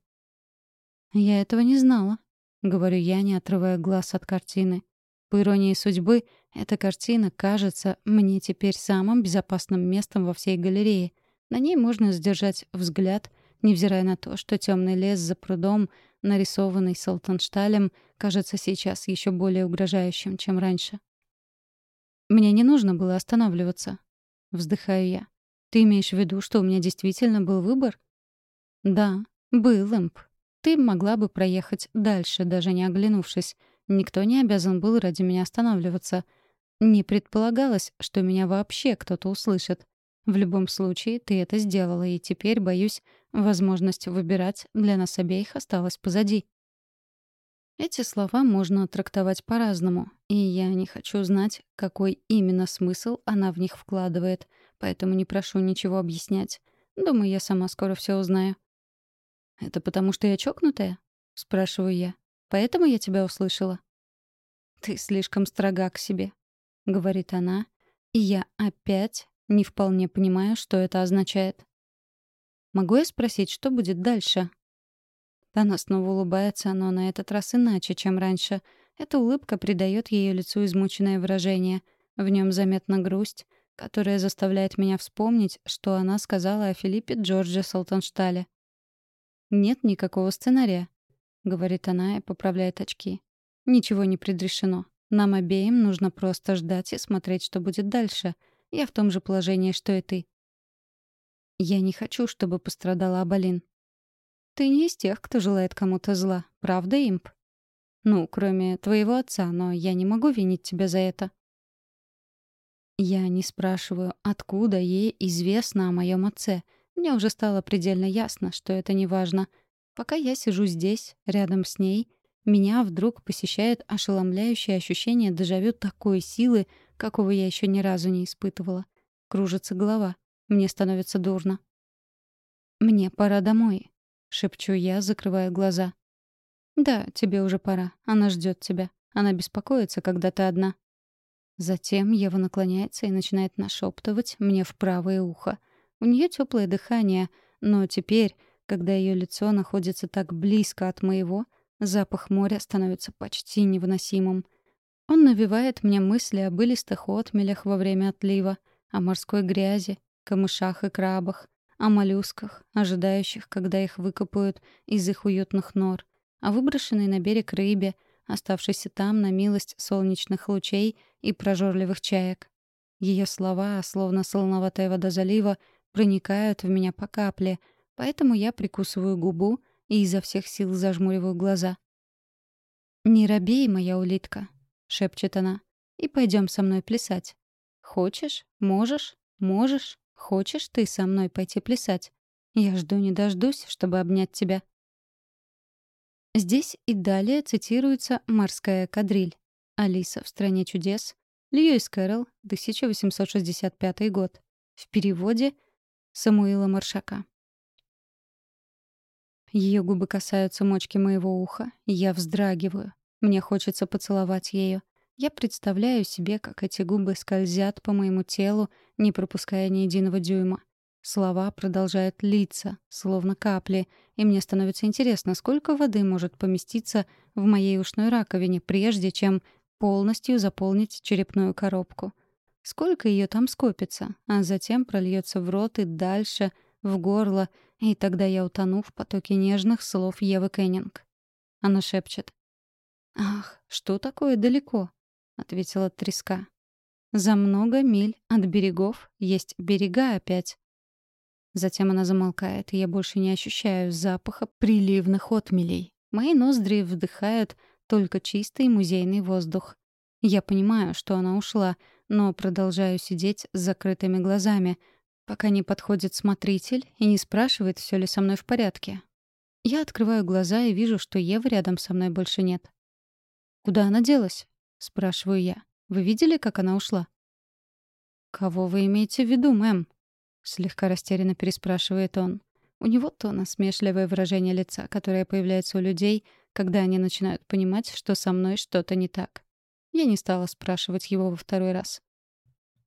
«Я этого не знала», — говорю я, не отрывая глаз от картины. По иронии судьбы, эта картина кажется мне теперь самым безопасным местом во всей галерее. На ней можно сдержать взгляд, невзирая на то, что темный лес за прудом, нарисованный Салтаншталем, кажется сейчас еще более угрожающим, чем раньше. «Мне не нужно было останавливаться», — вздыхаю я. «Ты имеешь в виду, что у меня действительно был выбор?» «Да, был, Эмп. Ты могла бы проехать дальше, даже не оглянувшись. Никто не обязан был ради меня останавливаться. Не предполагалось, что меня вообще кто-то услышит. В любом случае, ты это сделала, и теперь, боюсь, возможность выбирать для нас обеих осталась позади. Эти слова можно трактовать по-разному, и я не хочу знать, какой именно смысл она в них вкладывает, поэтому не прошу ничего объяснять. Думаю, я сама скоро все узнаю. «Это потому, что я чокнутая?» — спрашиваю я. «Поэтому я тебя услышала?» «Ты слишком строга к себе», — говорит она, и я опять не вполне понимаю, что это означает. Могу я спросить, что будет дальше? Она снова улыбается, но на этот раз иначе, чем раньше. Эта улыбка придает ее лицу измученное выражение. В нем заметна грусть, которая заставляет меня вспомнить, что она сказала о Филиппе Джордже Салтонштале. «Нет никакого сценария», — говорит она и поправляет очки. «Ничего не предрешено. Нам обеим нужно просто ждать и смотреть, что будет дальше. Я в том же положении, что и ты. Я не хочу, чтобы пострадала Абалин. Ты не из тех, кто желает кому-то зла, правда, имп? Ну, кроме твоего отца, но я не могу винить тебя за это. Я не спрашиваю, откуда ей известно о моем отце. Мне уже стало предельно ясно, что это не важно. Пока я сижу здесь, рядом с ней, меня вдруг посещает ошеломляющее ощущение дежавю такой силы, какого я еще ни разу не испытывала. Кружится голова. Мне становится дурно. «Мне пора домой», — шепчу я, закрывая глаза. «Да, тебе уже пора. Она ждет тебя. Она беспокоится, когда ты одна». Затем Ева наклоняется и начинает нашептывать мне в правое ухо. У нее теплое дыхание, но теперь, когда ее лицо находится так близко от моего, запах моря становится почти невыносимым — он навевает мне мысли о былистых отмелях во время отлива, о морской грязи, камышах и крабах, о моллюсках, ожидающих, когда их выкопают из их уютных нор, о выброшенной на берег рыбе, оставшейся там на милость солнечных лучей и прожорливых чаек. Ее слова, словно солоноватая вода залива, проникают в меня по капле, поэтому я прикусываю губу и изо всех сил зажмуриваю глаза. «Не робей, моя улитка, — шепчет она. «И пойдем со мной плясать. Хочешь? Можешь? Можешь? Хочешь ты со мной пойти плясать? Я жду не дождусь, чтобы обнять тебя». Здесь и далее цитируется «Морская кадриль». «Алиса в стране чудес», Льюис Кэрролл, 1865 год. В переводе Самуила Маршака. Ее губы касаются мочки моего уха, я вздрагиваю. Мне хочется поцеловать ее. Я представляю себе, как эти губы скользят по моему телу, не пропуская ни единого дюйма. Слова продолжают литься, словно капли, и мне становится интересно, сколько воды может поместиться в моей ушной раковине, прежде чем полностью заполнить черепную коробку. Сколько ее там скопится, а затем прольется в рот и дальше, в горло, и тогда я утону в потоке нежных слов Евы Кеннинг. Она шепчет. «Ах, что такое далеко?» — ответила треска. «За много миль от берегов есть берега опять». Затем она замолкает, и я больше не ощущаю запаха приливных отмелей. Мои ноздри вдыхают только чистый музейный воздух. Я понимаю, что она ушла, но продолжаю сидеть с закрытыми глазами, пока не подходит смотритель и не спрашивает, все ли со мной в порядке. Я открываю глаза и вижу, что Евы рядом со мной больше нет. «Куда она делась?» — спрашиваю я. «Вы видели, как она ушла?» «Кого вы имеете в виду, мэм?» — слегка растерянно переспрашивает он. У него то насмешливое выражение лица, которое появляется у людей, когда они начинают понимать, что со мной что-то не так. Я не стала спрашивать его во второй раз.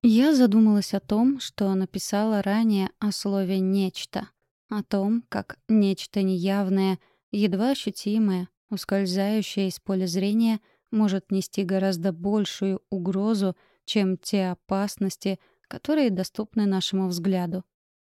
Я задумалась о том, что написала ранее о слове «нечто», о том, как нечто неявное, едва ощутимое, ускользающее из поля зрения, может нести гораздо большую угрозу, чем те опасности, которые доступны нашему взгляду.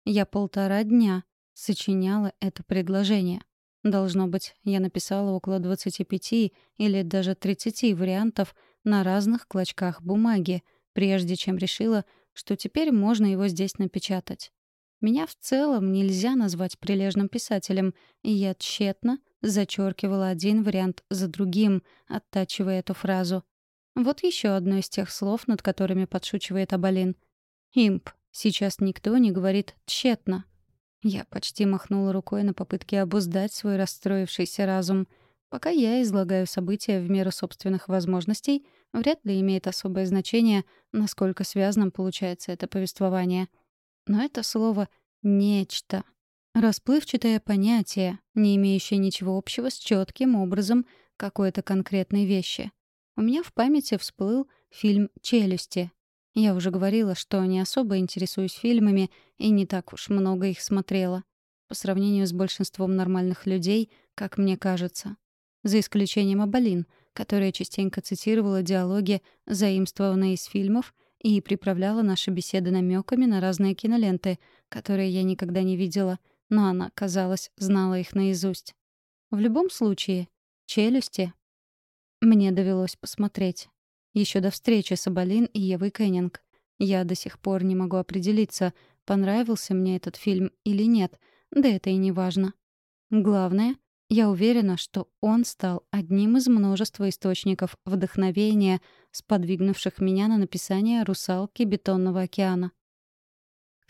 я полтора дня сочиняла это предложение. Должно быть, я написала около 25 или даже 30 вариантов на разных клочках бумаги, прежде чем решила, что теперь можно его здесь напечатать. Меня в целом нельзя назвать прилежным писателем, и я тщетно зачеркивала один вариант за другим, оттачивая эту фразу. Вот еще одно из тех слов, над которыми подшучивает Абалин. «Имп. Сейчас никто не говорит «тщетно». Я почти махнула рукой на попытки обуздать свой расстроившийся разум. Пока я излагаю события в меру собственных возможностей, вряд ли имеет особое значение, насколько связанным получается это повествование. Но это слово «нечто». Расплывчатое понятие, не имеющее ничего общего с четким образом какой-то конкретной вещи. У меня в памяти всплыл фильм «Челюсти», я уже говорила, что не особо интересуюсь фильмами и не так уж много их смотрела. По сравнению с большинством нормальных людей, как мне кажется. За исключением Абалин, которая частенько цитировала диалоги, заимствованные из фильмов, и приправляла наши беседы намеками на разные киноленты, которые я никогда не видела, но она, казалось, знала их наизусть. В любом случае, «Челюсти» мне довелось посмотреть. Еще до встречи с Абалин и Евой Кеннинг. Я до сих пор не могу определиться, понравился мне этот фильм или нет, да это и не важно. Главное, я уверена, что он стал одним из множества источников вдохновения, сподвигнувших меня на написание «Русалки Бетонного океана».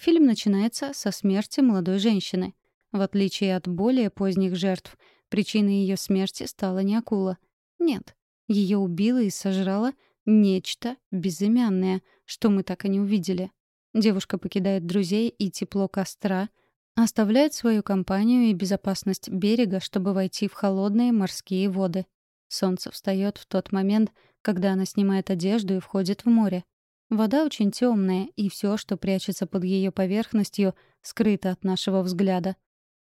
Фильм начинается со смерти молодой женщины. В отличие от более поздних жертв, причиной ее смерти стала не акула. Нет, ее убила и сожрала Нечто безымянное, что мы так и не увидели. Девушка покидает друзей и тепло костра, оставляет свою компанию и безопасность берега, чтобы войти в холодные морские воды. Солнце встает в тот момент, когда она снимает одежду и входит в море. Вода очень темная, и все, что прячется под ее поверхностью, скрыто от нашего взгляда.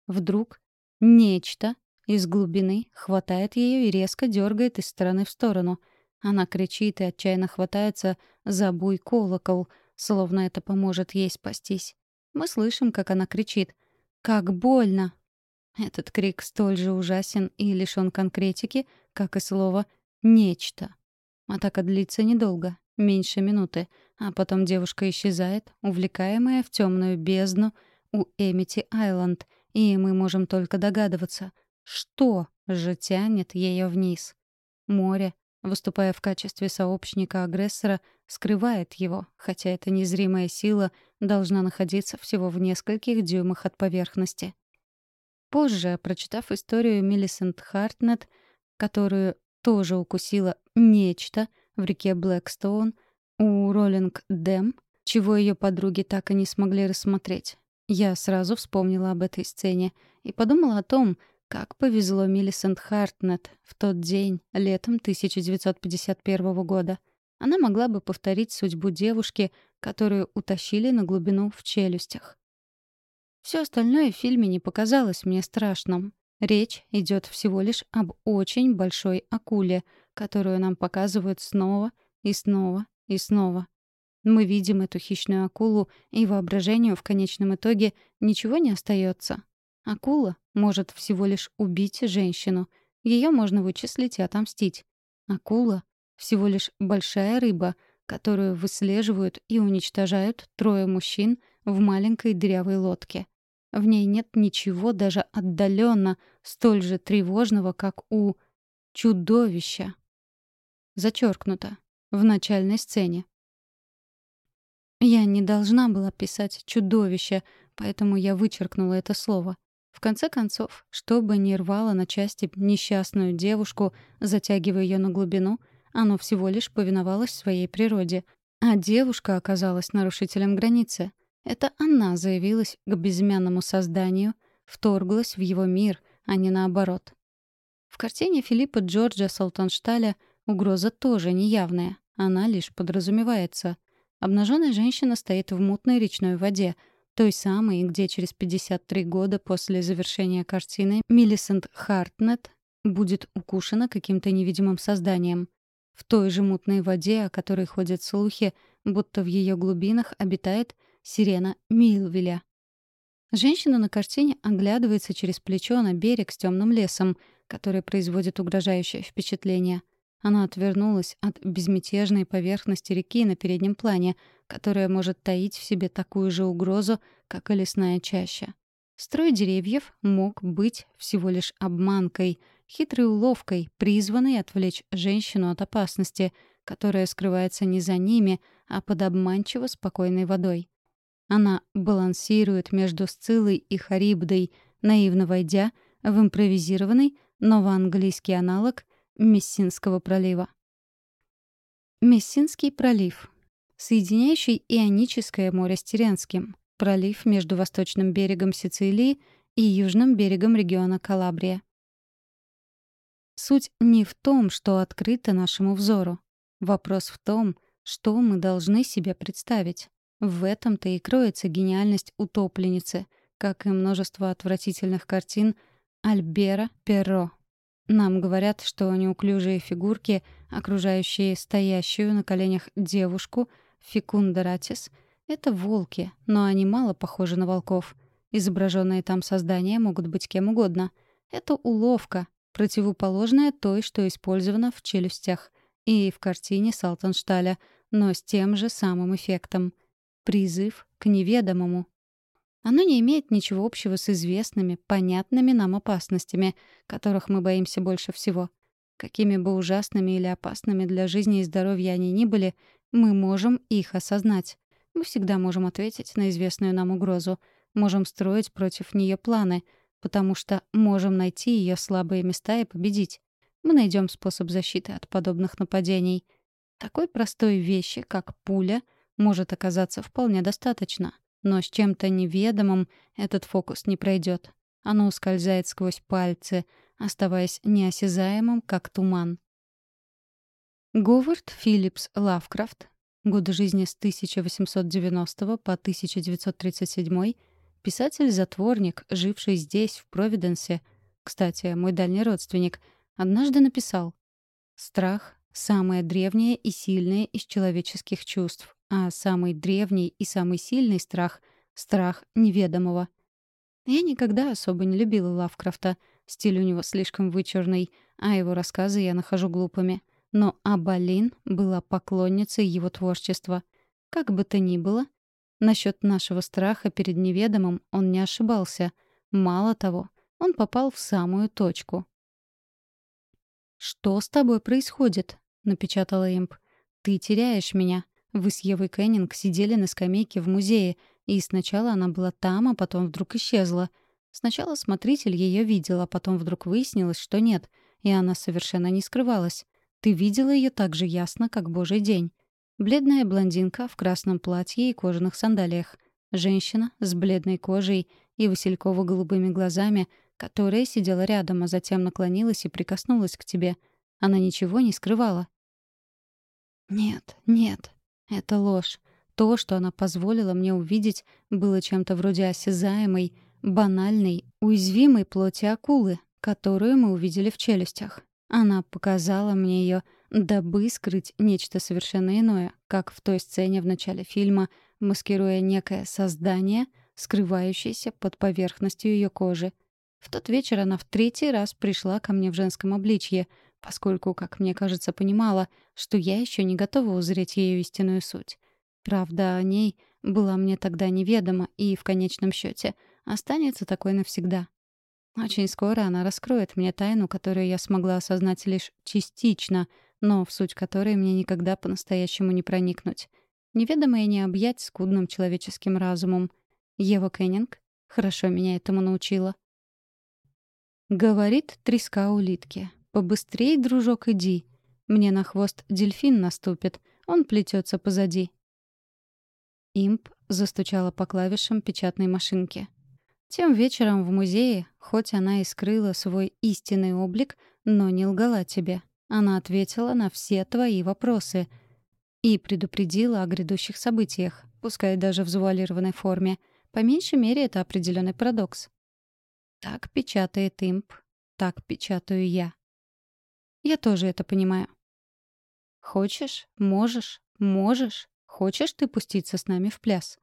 Вдруг нечто из глубины хватает ее и резко дергает из стороны в сторону — она кричит и отчаянно хватается за буй колокол, словно это поможет ей спастись. Мы слышим, как она кричит «Как больно!». Этот крик столь же ужасен и лишён конкретики, как и слово «нечто». Атака длится недолго, меньше минуты, а потом девушка исчезает, увлекаемая в темную бездну у Эмити-Айленд, и мы можем только догадываться, что же тянет ее вниз. Море, выступая в качестве сообщника-агрессора, скрывает его, хотя эта незримая сила должна находиться всего в нескольких дюймах от поверхности. Позже, прочитав историю Миллисент Хартнет, которую тоже укусила нечто в реке Блэкстоун, у Роллинг Дэм, чего ее подруги так и не смогли рассмотреть. Я сразу вспомнила об этой сцене и подумала о том, как повезло Миллисент Хартнет в тот день, летом 1951 года. Она могла бы повторить судьбу девушки, которую утащили на глубину в челюстях. Все остальное в фильме не показалось мне страшным. Речь идет всего лишь об очень большой акуле, которую нам показывают снова и снова и снова. Мы видим эту хищную акулу, и воображению в конечном итоге ничего не остается. Акула может всего лишь убить женщину. Ее можно вычислить и отомстить. Акула — всего лишь большая рыба, которую выслеживают и уничтожают трое мужчин в маленькой дырявой лодке. В ней нет ничего даже отдаленно столь же тревожного, как у чудовища. Зачеркнуто. В начальной сцене. Я не должна была писать «чудовище», поэтому я вычеркнула это слово. В конце концов, что бы ни рвало на части несчастную девушку, затягивая ее на глубину, оно всего лишь повиновалось своей природе. А девушка оказалась нарушителем границы. Это она заявилась к безымянному созданию, вторглась в его мир, а не наоборот. В картине Филиппа Джорджа Салтаншталя угроза тоже неявная, она лишь подразумевается. Обнаженная женщина стоит в мутной речной воде — той самой, где через 53 года после завершения картины Миллисент Хартнет будет укушена каким-то невидимым созданием. В той же мутной воде, о которой ходят слухи, будто в ее глубинах обитает сирена Милвиля. Женщина на картине оглядывается через плечо на берег с темным лесом, который производит угрожающее впечатление. Она отвернулась от безмятежной поверхности реки на переднем плане, которая может таить в себе такую же угрозу, как и лесная чаща. Строй деревьев мог быть всего лишь обманкой, хитрой уловкой, призванной отвлечь женщину от опасности, которая скрывается не за ними, а под обманчиво спокойной водой. Она балансирует между Сциллой и Харибдой, наивно войдя в импровизированный новоанглийский аналог Мессинского пролива. Мессинский пролив — соединяющий Ионическое море с Тиренским, пролив между восточным берегом Сицилии и южным берегом региона Калабрия. Суть не в том, что открыто нашему взору. Вопрос в том, что мы должны себе представить. В этом-то и кроется гениальность утопленницы, как и множество отвратительных картин Альбера Перро. Нам говорят, что неуклюжие фигурки, окружающие стоящую на коленях девушку, фекундаратис — это волки, но они мало похожи на волков. Изображенные там создания могут быть кем угодно. Это уловка, противоположная той, что использована в «Челюстях» и в картине Салтеншталя, но с тем же самым эффектом. Призыв к неведомому. Оно не имеет ничего общего с известными, понятными нам опасностями, которых мы боимся больше всего. Какими бы ужасными или опасными для жизни и здоровья они ни были, мы можем их осознать. Мы всегда можем ответить на известную нам угрозу, можем строить против нее планы, потому что можем найти ее слабые места и победить. Мы найдем способ защиты от подобных нападений. Такой простой вещи, как пуля, может оказаться вполне достаточно. Но с чем-то неведомым этот фокус не пройдет. Оно ускользает сквозь пальцы, оставаясь неосязаемым, как туман. Говард Филлипс Лавкрафт годы жизни с 1890 по 1937, писатель-затворник, живший здесь, в Провиденсе, кстати, мой дальний родственник, однажды написал «Страх — самое древнее и сильное из человеческих чувств, а самый древний и самый сильный страх — страх неведомого». Я никогда особо не любила Лавкрафта, стиль у него слишком вычурный, а его рассказы я нахожу глупыми — но Абалин была поклонницей его творчества. Как бы то ни было, насчет нашего страха перед неведомым он не ошибался. Мало того, он попал в самую точку. «Что с тобой происходит?» — напечатала Имп. «Ты теряешь меня. Вы с Евой Кеннинг сидели на скамейке в музее, и сначала она была там, а потом вдруг исчезла. Сначала смотритель ее видел, а потом вдруг выяснилось, что нет, и она совершенно не скрывалась. Ты видела ее так же ясно, как божий день. Бледная блондинка в красном платье и кожаных сандалиях. Женщина с бледной кожей и васильково-голубыми глазами, которая сидела рядом, а затем наклонилась и прикоснулась к тебе. Она ничего не скрывала. Нет, нет, это ложь. То, что она позволила мне увидеть, было чем-то вроде осязаемой, банальной, уязвимой плоти акулы, которую мы увидели в челюстях. Она показала мне ее, дабы скрыть нечто совершенно иное, как в той сцене в начале фильма, маскируя некое создание, скрывающееся под поверхностью ее кожи. В тот вечер она в третий раз пришла ко мне в женском обличье, поскольку, как мне кажется, понимала, что я еще не готова узреть ее истинную суть. Правда о ней была мне тогда неведома и, в конечном счете, останется такой навсегда. Очень скоро она раскроет мне тайну, которую я смогла осознать лишь частично, но в суть которой мне никогда по-настоящему не проникнуть. Неведомое не объять скудным человеческим разумом. Ева Кеннинг хорошо меня этому научила. Говорит треска улитки. «Побыстрей, дружок, иди. Мне на хвост дельфин наступит. Он плетется позади». Имп застучала по клавишам печатной машинки. Тем вечером в музее, хоть она и скрыла свой истинный облик, но не лгала тебе. Она ответила на все твои вопросы и предупредила о грядущих событиях, пускай даже в завуалированной форме. По меньшей мере, это определенный парадокс. Так печатает имп, так печатаю я. Я тоже это понимаю. Хочешь, можешь, можешь, хочешь ты пуститься с нами в пляс?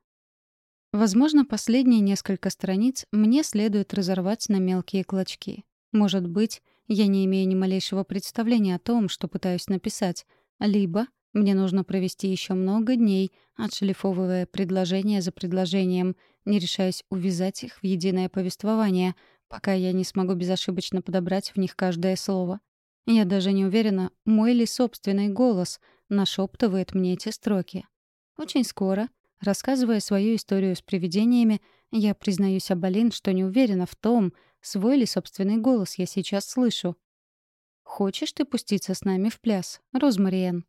Возможно, последние несколько страниц мне следует разорвать на мелкие клочки. Может быть, я не имею ни малейшего представления о том, что пытаюсь написать, либо мне нужно провести еще много дней, отшлифовывая предложение за предложением, не решаясь увязать их в единое повествование, пока я не смогу безошибочно подобрать в них каждое слово. Я даже не уверена, мой ли собственный голос нашептывает мне эти строки. Очень скоро Рассказывая свою историю с привидениями, я признаюсь Абалин, что не уверена в том, свой ли собственный голос я сейчас слышу. «Хочешь ты пуститься с нами в пляс, Розмариен?»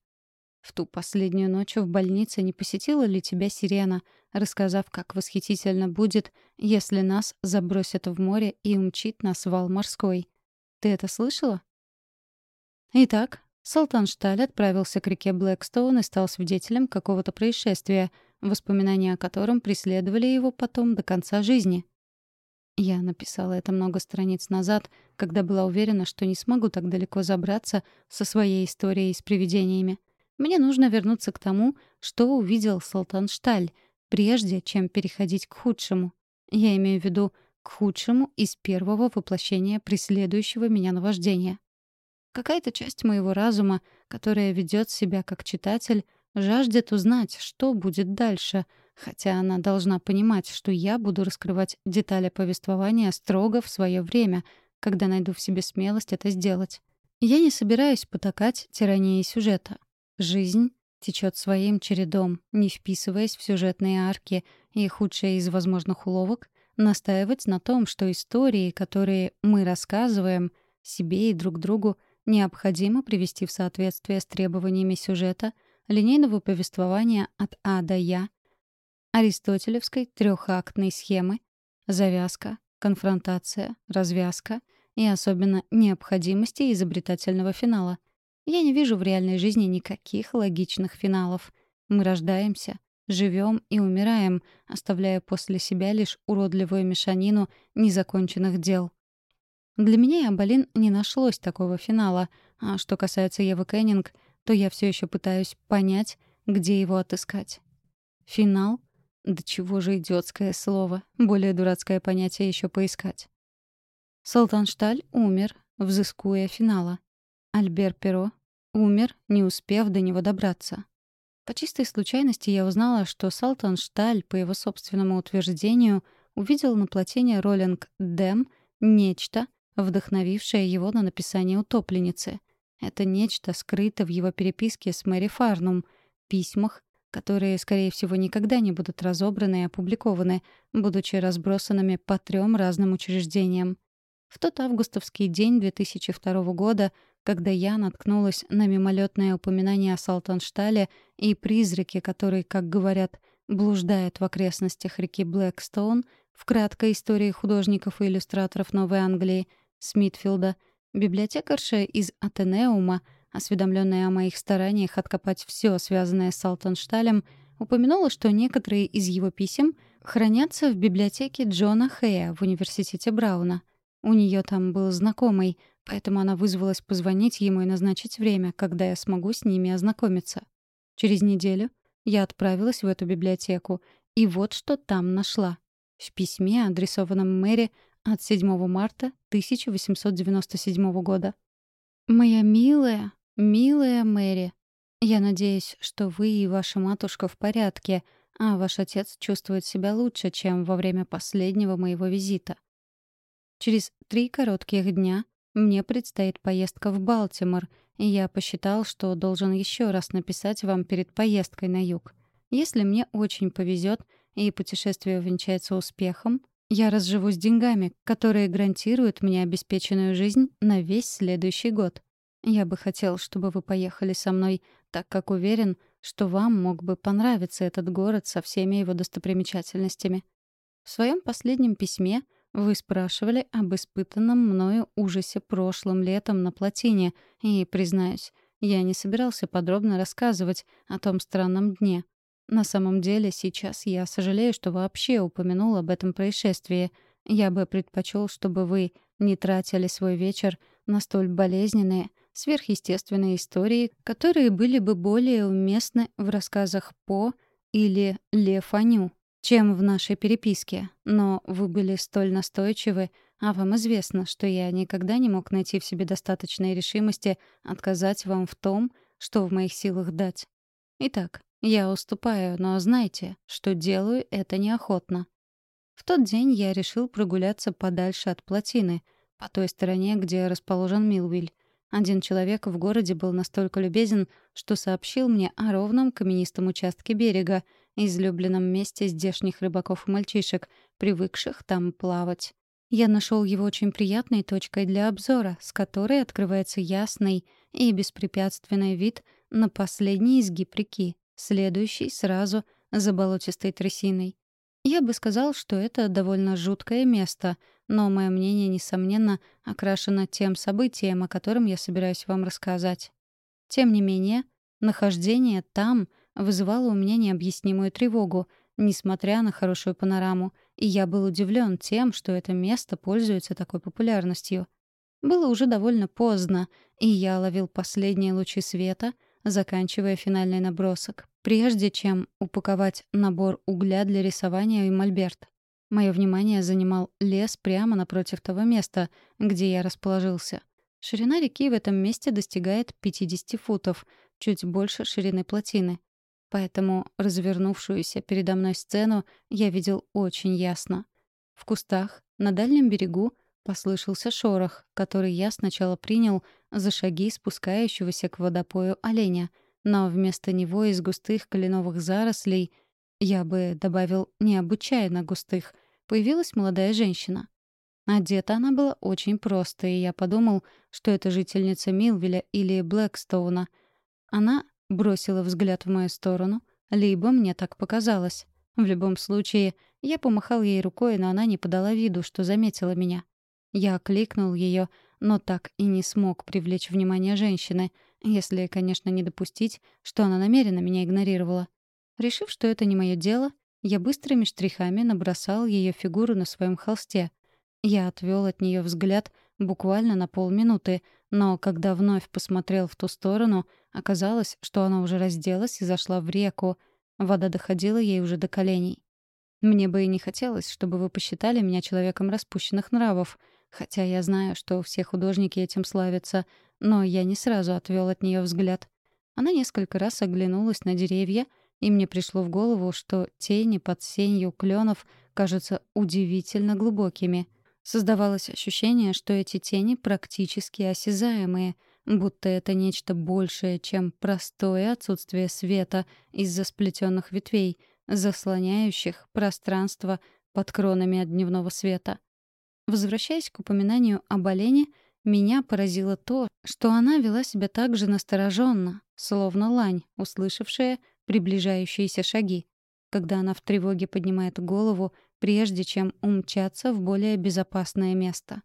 В ту последнюю ночь в больнице не посетила ли тебя сирена, рассказав, как восхитительно будет, если нас забросят в море и умчит нас вал морской? Ты это слышала? Итак, Салтаншталь отправился к реке Блэкстоун и стал свидетелем какого-то происшествия — воспоминания о котором преследовали его потом до конца жизни. Я написала это много страниц назад, когда была уверена, что не смогу так далеко забраться со своей историей с привидениями. Мне нужно вернуться к тому, что увидел Салтаншталь, прежде чем переходить к худшему. Я имею в виду к худшему из первого воплощения преследующего меня наваждения. Какая-то часть моего разума, которая ведет себя как читатель, Жаждет узнать, что будет дальше, хотя она должна понимать, что я буду раскрывать детали повествования строго в свое время, когда найду в себе смелость это сделать. Я не собираюсь потакать тирании сюжета. Жизнь течет своим чередом, не вписываясь в сюжетные арки, и худшее из возможных уловок — настаивать на том, что истории, которые мы рассказываем себе и друг другу, необходимо привести в соответствие с требованиями сюжета — линейного повествования от А до Я, аристотелевской трехактной схемы, завязка, конфронтация, развязка и особенно необходимости изобретательного финала. Я не вижу в реальной жизни никаких логичных финалов. Мы рождаемся, живем и умираем, оставляя после себя лишь уродливую мешанину незаконченных дел. Для меня и Абалин не нашлось такого финала, а что касается Евы Кеннинг — то я все еще пытаюсь понять, где его отыскать. Финал? Да чего же идиотское слово. Более дурацкое понятие еще поискать. Салтаншталь умер, взыскуя финала. Альбер Перо умер, не успев до него добраться. По чистой случайности я узнала, что Салтаншталь, по его собственному утверждению, увидел на плотине Роллинг Дэм нечто, вдохновившее его на написание «Утопленницы». Это нечто скрыто в его переписке с Мэри Фарнум, письмах, которые, скорее всего, никогда не будут разобраны и опубликованы, будучи разбросанными по трем разным учреждениям. В тот августовский день 2002 года, когда я наткнулась на мимолетное упоминание о Салтанштале и призраке, который, как говорят, блуждает в окрестностях реки Блэкстоун, в краткой истории художников и иллюстраторов Новой Англии, Смитфилда — Библиотекарша из Атенеума, осведомленная о моих стараниях откопать все, связанное с Салтоншталем, упомянула, что некоторые из его писем хранятся в библиотеке Джона Хэя в университете Брауна. У нее там был знакомый, поэтому она вызвалась позвонить ему и назначить время, когда я смогу с ними ознакомиться. Через неделю я отправилась в эту библиотеку, и вот что там нашла. В письме, адресованном Мэри, от 7 марта 1897 года. «Моя милая, милая Мэри, я надеюсь, что вы и ваша матушка в порядке, а ваш отец чувствует себя лучше, чем во время последнего моего визита. Через три коротких дня мне предстоит поездка в Балтимор, и я посчитал, что должен еще раз написать вам перед поездкой на юг. Если мне очень повезет и путешествие увенчается успехом, я разживусь деньгами, которые гарантируют мне обеспеченную жизнь на весь следующий год. Я бы хотел, чтобы вы поехали со мной, так как уверен, что вам мог бы понравиться этот город со всеми его достопримечательностями. В своем последнем письме вы спрашивали об испытанном мною ужасе прошлым летом на плотине, и, признаюсь, я не собирался подробно рассказывать о том странном дне — на самом деле, сейчас я сожалею, что вообще упомянул об этом происшествии. Я бы предпочел, чтобы вы не тратили свой вечер на столь болезненные, сверхъестественные истории, которые были бы более уместны в рассказах По или Ле Фаню, чем в нашей переписке, но вы были столь настойчивы, а вам известно, что я никогда не мог найти в себе достаточной решимости отказать вам в том, что в моих силах дать. Итак, я уступаю, но знайте, что делаю это неохотно. В тот день я решил прогуляться подальше от плотины, по той стороне, где расположен Милвиль. Один человек в городе был настолько любезен, что сообщил мне о ровном каменистом участке берега, излюбленном месте здешних рыбаков и мальчишек, привыкших там плавать. Я нашел его очень приятной точкой для обзора, с которой открывается ясный и беспрепятственный вид на последний изгиб реки, следующий сразу за болотистой трясиной. Я бы сказал, что это довольно жуткое место, но мое мнение, несомненно, окрашено тем событием, о котором я собираюсь вам рассказать. Тем не менее, нахождение там вызывало у меня необъяснимую тревогу, несмотря на хорошую панораму, и я был удивлен тем, что это место пользуется такой популярностью. Было уже довольно поздно, и я ловил последние лучи света, заканчивая финальный набросок, прежде чем упаковать набор угля для рисования и мольберт. Мое внимание занимал лес прямо напротив того места, где я расположился. Ширина реки в этом месте достигает 50 футов, чуть больше ширины плотины. Поэтому развернувшуюся передо мной сцену я видел очень ясно. В кустах, на дальнем берегу, послышался шорох, который я сначала принял за шаги спускающегося к водопою оленя — но вместо него из густых кленовых зарослей, я бы добавил необычайно густых, появилась молодая женщина. Одета она была очень просто, и я подумал, что это жительница Милвеля или Блэкстоуна. Она бросила взгляд в мою сторону, либо мне так показалось. В любом случае, я помахал ей рукой, но она не подала виду, что заметила меня. Я окликнул ее, но так и не смог привлечь внимание женщины — если, конечно, не допустить, что она намеренно меня игнорировала. Решив, что это не мое дело, я быстрыми штрихами набросал ее фигуру на своем холсте. Я отвел от нее взгляд буквально на полминуты, но когда вновь посмотрел в ту сторону, оказалось, что она уже разделась и зашла в реку. Вода доходила ей уже до коленей. Мне бы и не хотелось, чтобы вы посчитали меня человеком распущенных нравов, хотя я знаю, что все художники этим славятся — но я не сразу отвел от нее взгляд. Она несколько раз оглянулась на деревья, и мне пришло в голову, что тени под сенью кленов кажутся удивительно глубокими. Создавалось ощущение, что эти тени практически осязаемые, будто это нечто большее, чем простое отсутствие света из-за сплетенных ветвей, заслоняющих пространство под кронами от дневного света. Возвращаясь к упоминанию об олене, меня поразило то, что она вела себя так же настороженно, словно лань, услышавшая приближающиеся шаги, когда она в тревоге поднимает голову, прежде чем умчаться в более безопасное место.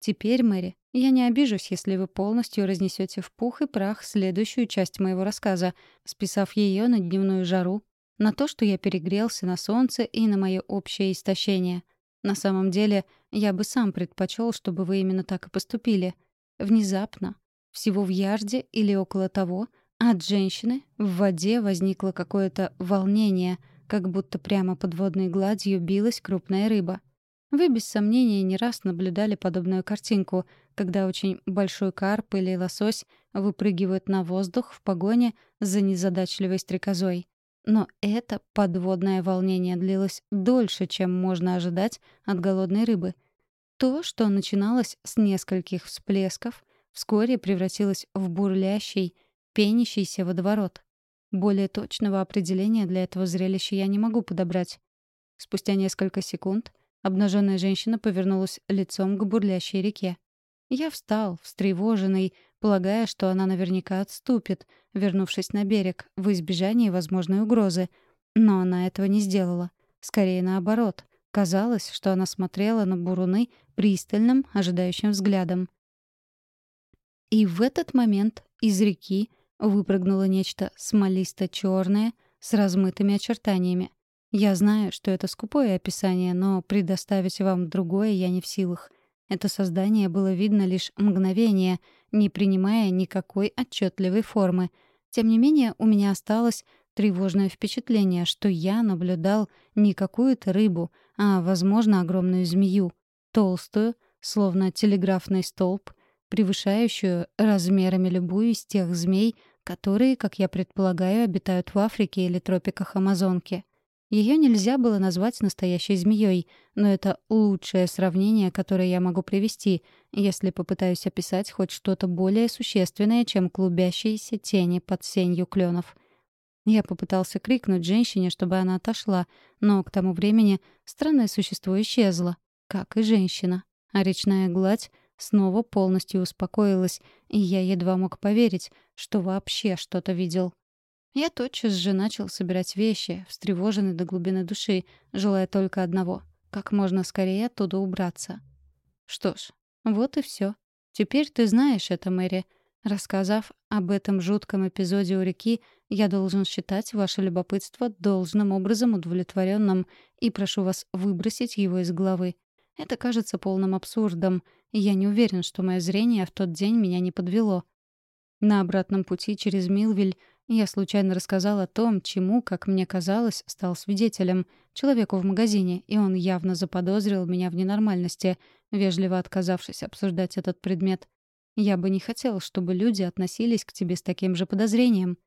Теперь, Мэри, я не обижусь, если вы полностью разнесете в пух и прах следующую часть моего рассказа, списав ее на дневную жару, на то, что я перегрелся на солнце и на мое общее истощение — на самом деле, я бы сам предпочел, чтобы вы именно так и поступили. Внезапно, всего в ярде или около того, от женщины в воде возникло какое-то волнение, как будто прямо под водной гладью билась крупная рыба. Вы, без сомнения, не раз наблюдали подобную картинку, когда очень большой карп или лосось выпрыгивают на воздух в погоне за незадачливой стрекозой. Но это подводное волнение длилось дольше, чем можно ожидать от голодной рыбы. То, что начиналось с нескольких всплесков, вскоре превратилось в бурлящий, пенящийся водоворот. Более точного определения для этого зрелища я не могу подобрать. Спустя несколько секунд обнаженная женщина повернулась лицом к бурлящей реке. Я встал, встревоженный, полагая, что она наверняка отступит, вернувшись на берег, в избежании возможной угрозы. Но она этого не сделала. Скорее наоборот. Казалось, что она смотрела на буруны пристальным, ожидающим взглядом. И в этот момент из реки выпрыгнуло нечто смолисто черное с размытыми очертаниями. Я знаю, что это скупое описание, но предоставить вам другое я не в силах. Это создание было видно лишь мгновение, не принимая никакой отчетливой формы. Тем не менее, у меня осталось Тревожное впечатление, что я наблюдал не какую-то рыбу, а, возможно, огромную змею. Толстую, словно телеграфный столб, превышающую размерами любую из тех змей, которые, как я предполагаю, обитают в Африке или тропиках Амазонки. Ее нельзя было назвать настоящей змеей, но это лучшее сравнение, которое я могу привести, если попытаюсь описать хоть что-то более существенное, чем клубящиеся тени под сенью кленов. Я попытался крикнуть женщине, чтобы она отошла, но к тому времени странное существо исчезло, как и женщина, а речная гладь снова полностью успокоилась, и я едва мог поверить, что вообще что-то видел. Я тотчас же начал собирать вещи, встревоженный до глубины души, желая только одного — как можно скорее оттуда убраться. Что ж, вот и все. Теперь ты знаешь это, Мэри. Рассказав об этом жутком эпизоде у реки, я должен считать ваше любопытство должным образом удовлетворенным и прошу вас выбросить его из головы. Это кажется полным абсурдом, я не уверен, что мое зрение в тот день меня не подвело. На обратном пути через Милвиль я случайно рассказал о том, чему, как мне казалось, стал свидетелем, человеку в магазине, и он явно заподозрил меня в ненормальности, вежливо отказавшись обсуждать этот предмет. Я бы не хотел, чтобы люди относились к тебе с таким же подозрением.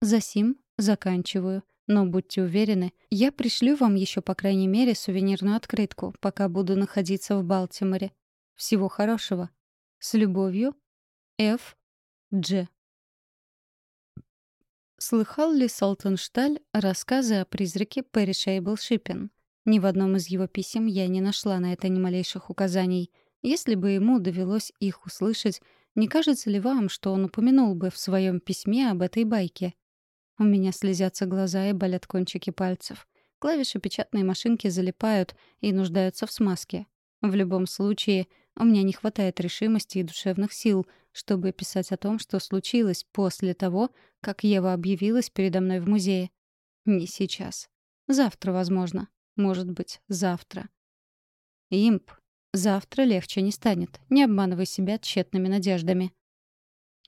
Засим заканчиваю. Но будьте уверены, я пришлю вам еще по крайней мере сувенирную открытку, пока буду находиться в Балтиморе. Всего хорошего. С любовью, Ф. Дж. Слыхал ли Салтеншталь рассказы о призраке Перри Шейбл Шиппин? Ни в одном из его писем я не нашла на это ни малейших указаний. Если бы ему довелось их услышать, не кажется ли вам, что он упомянул бы в своем письме об этой байке? У меня слезятся глаза и болят кончики пальцев. Клавиши печатной машинки залипают и нуждаются в смазке. В любом случае, у меня не хватает решимости и душевных сил, чтобы писать о том, что случилось после того, как Ева объявилась передо мной в музее. Не сейчас. Завтра, возможно. Может быть, завтра. Имп. Завтра легче не станет. Не обманывай себя тщетными надеждами.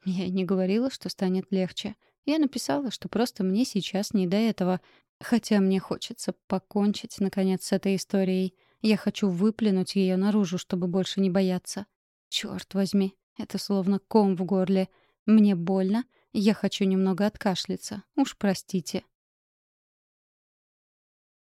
Я не говорила, что станет легче. Я написала, что просто мне сейчас не до этого, хотя мне хочется покончить, наконец, с этой историей. Я хочу выплюнуть ее наружу, чтобы больше не бояться. Черт возьми, это словно ком в горле. Мне больно, я хочу немного откашляться. Уж простите.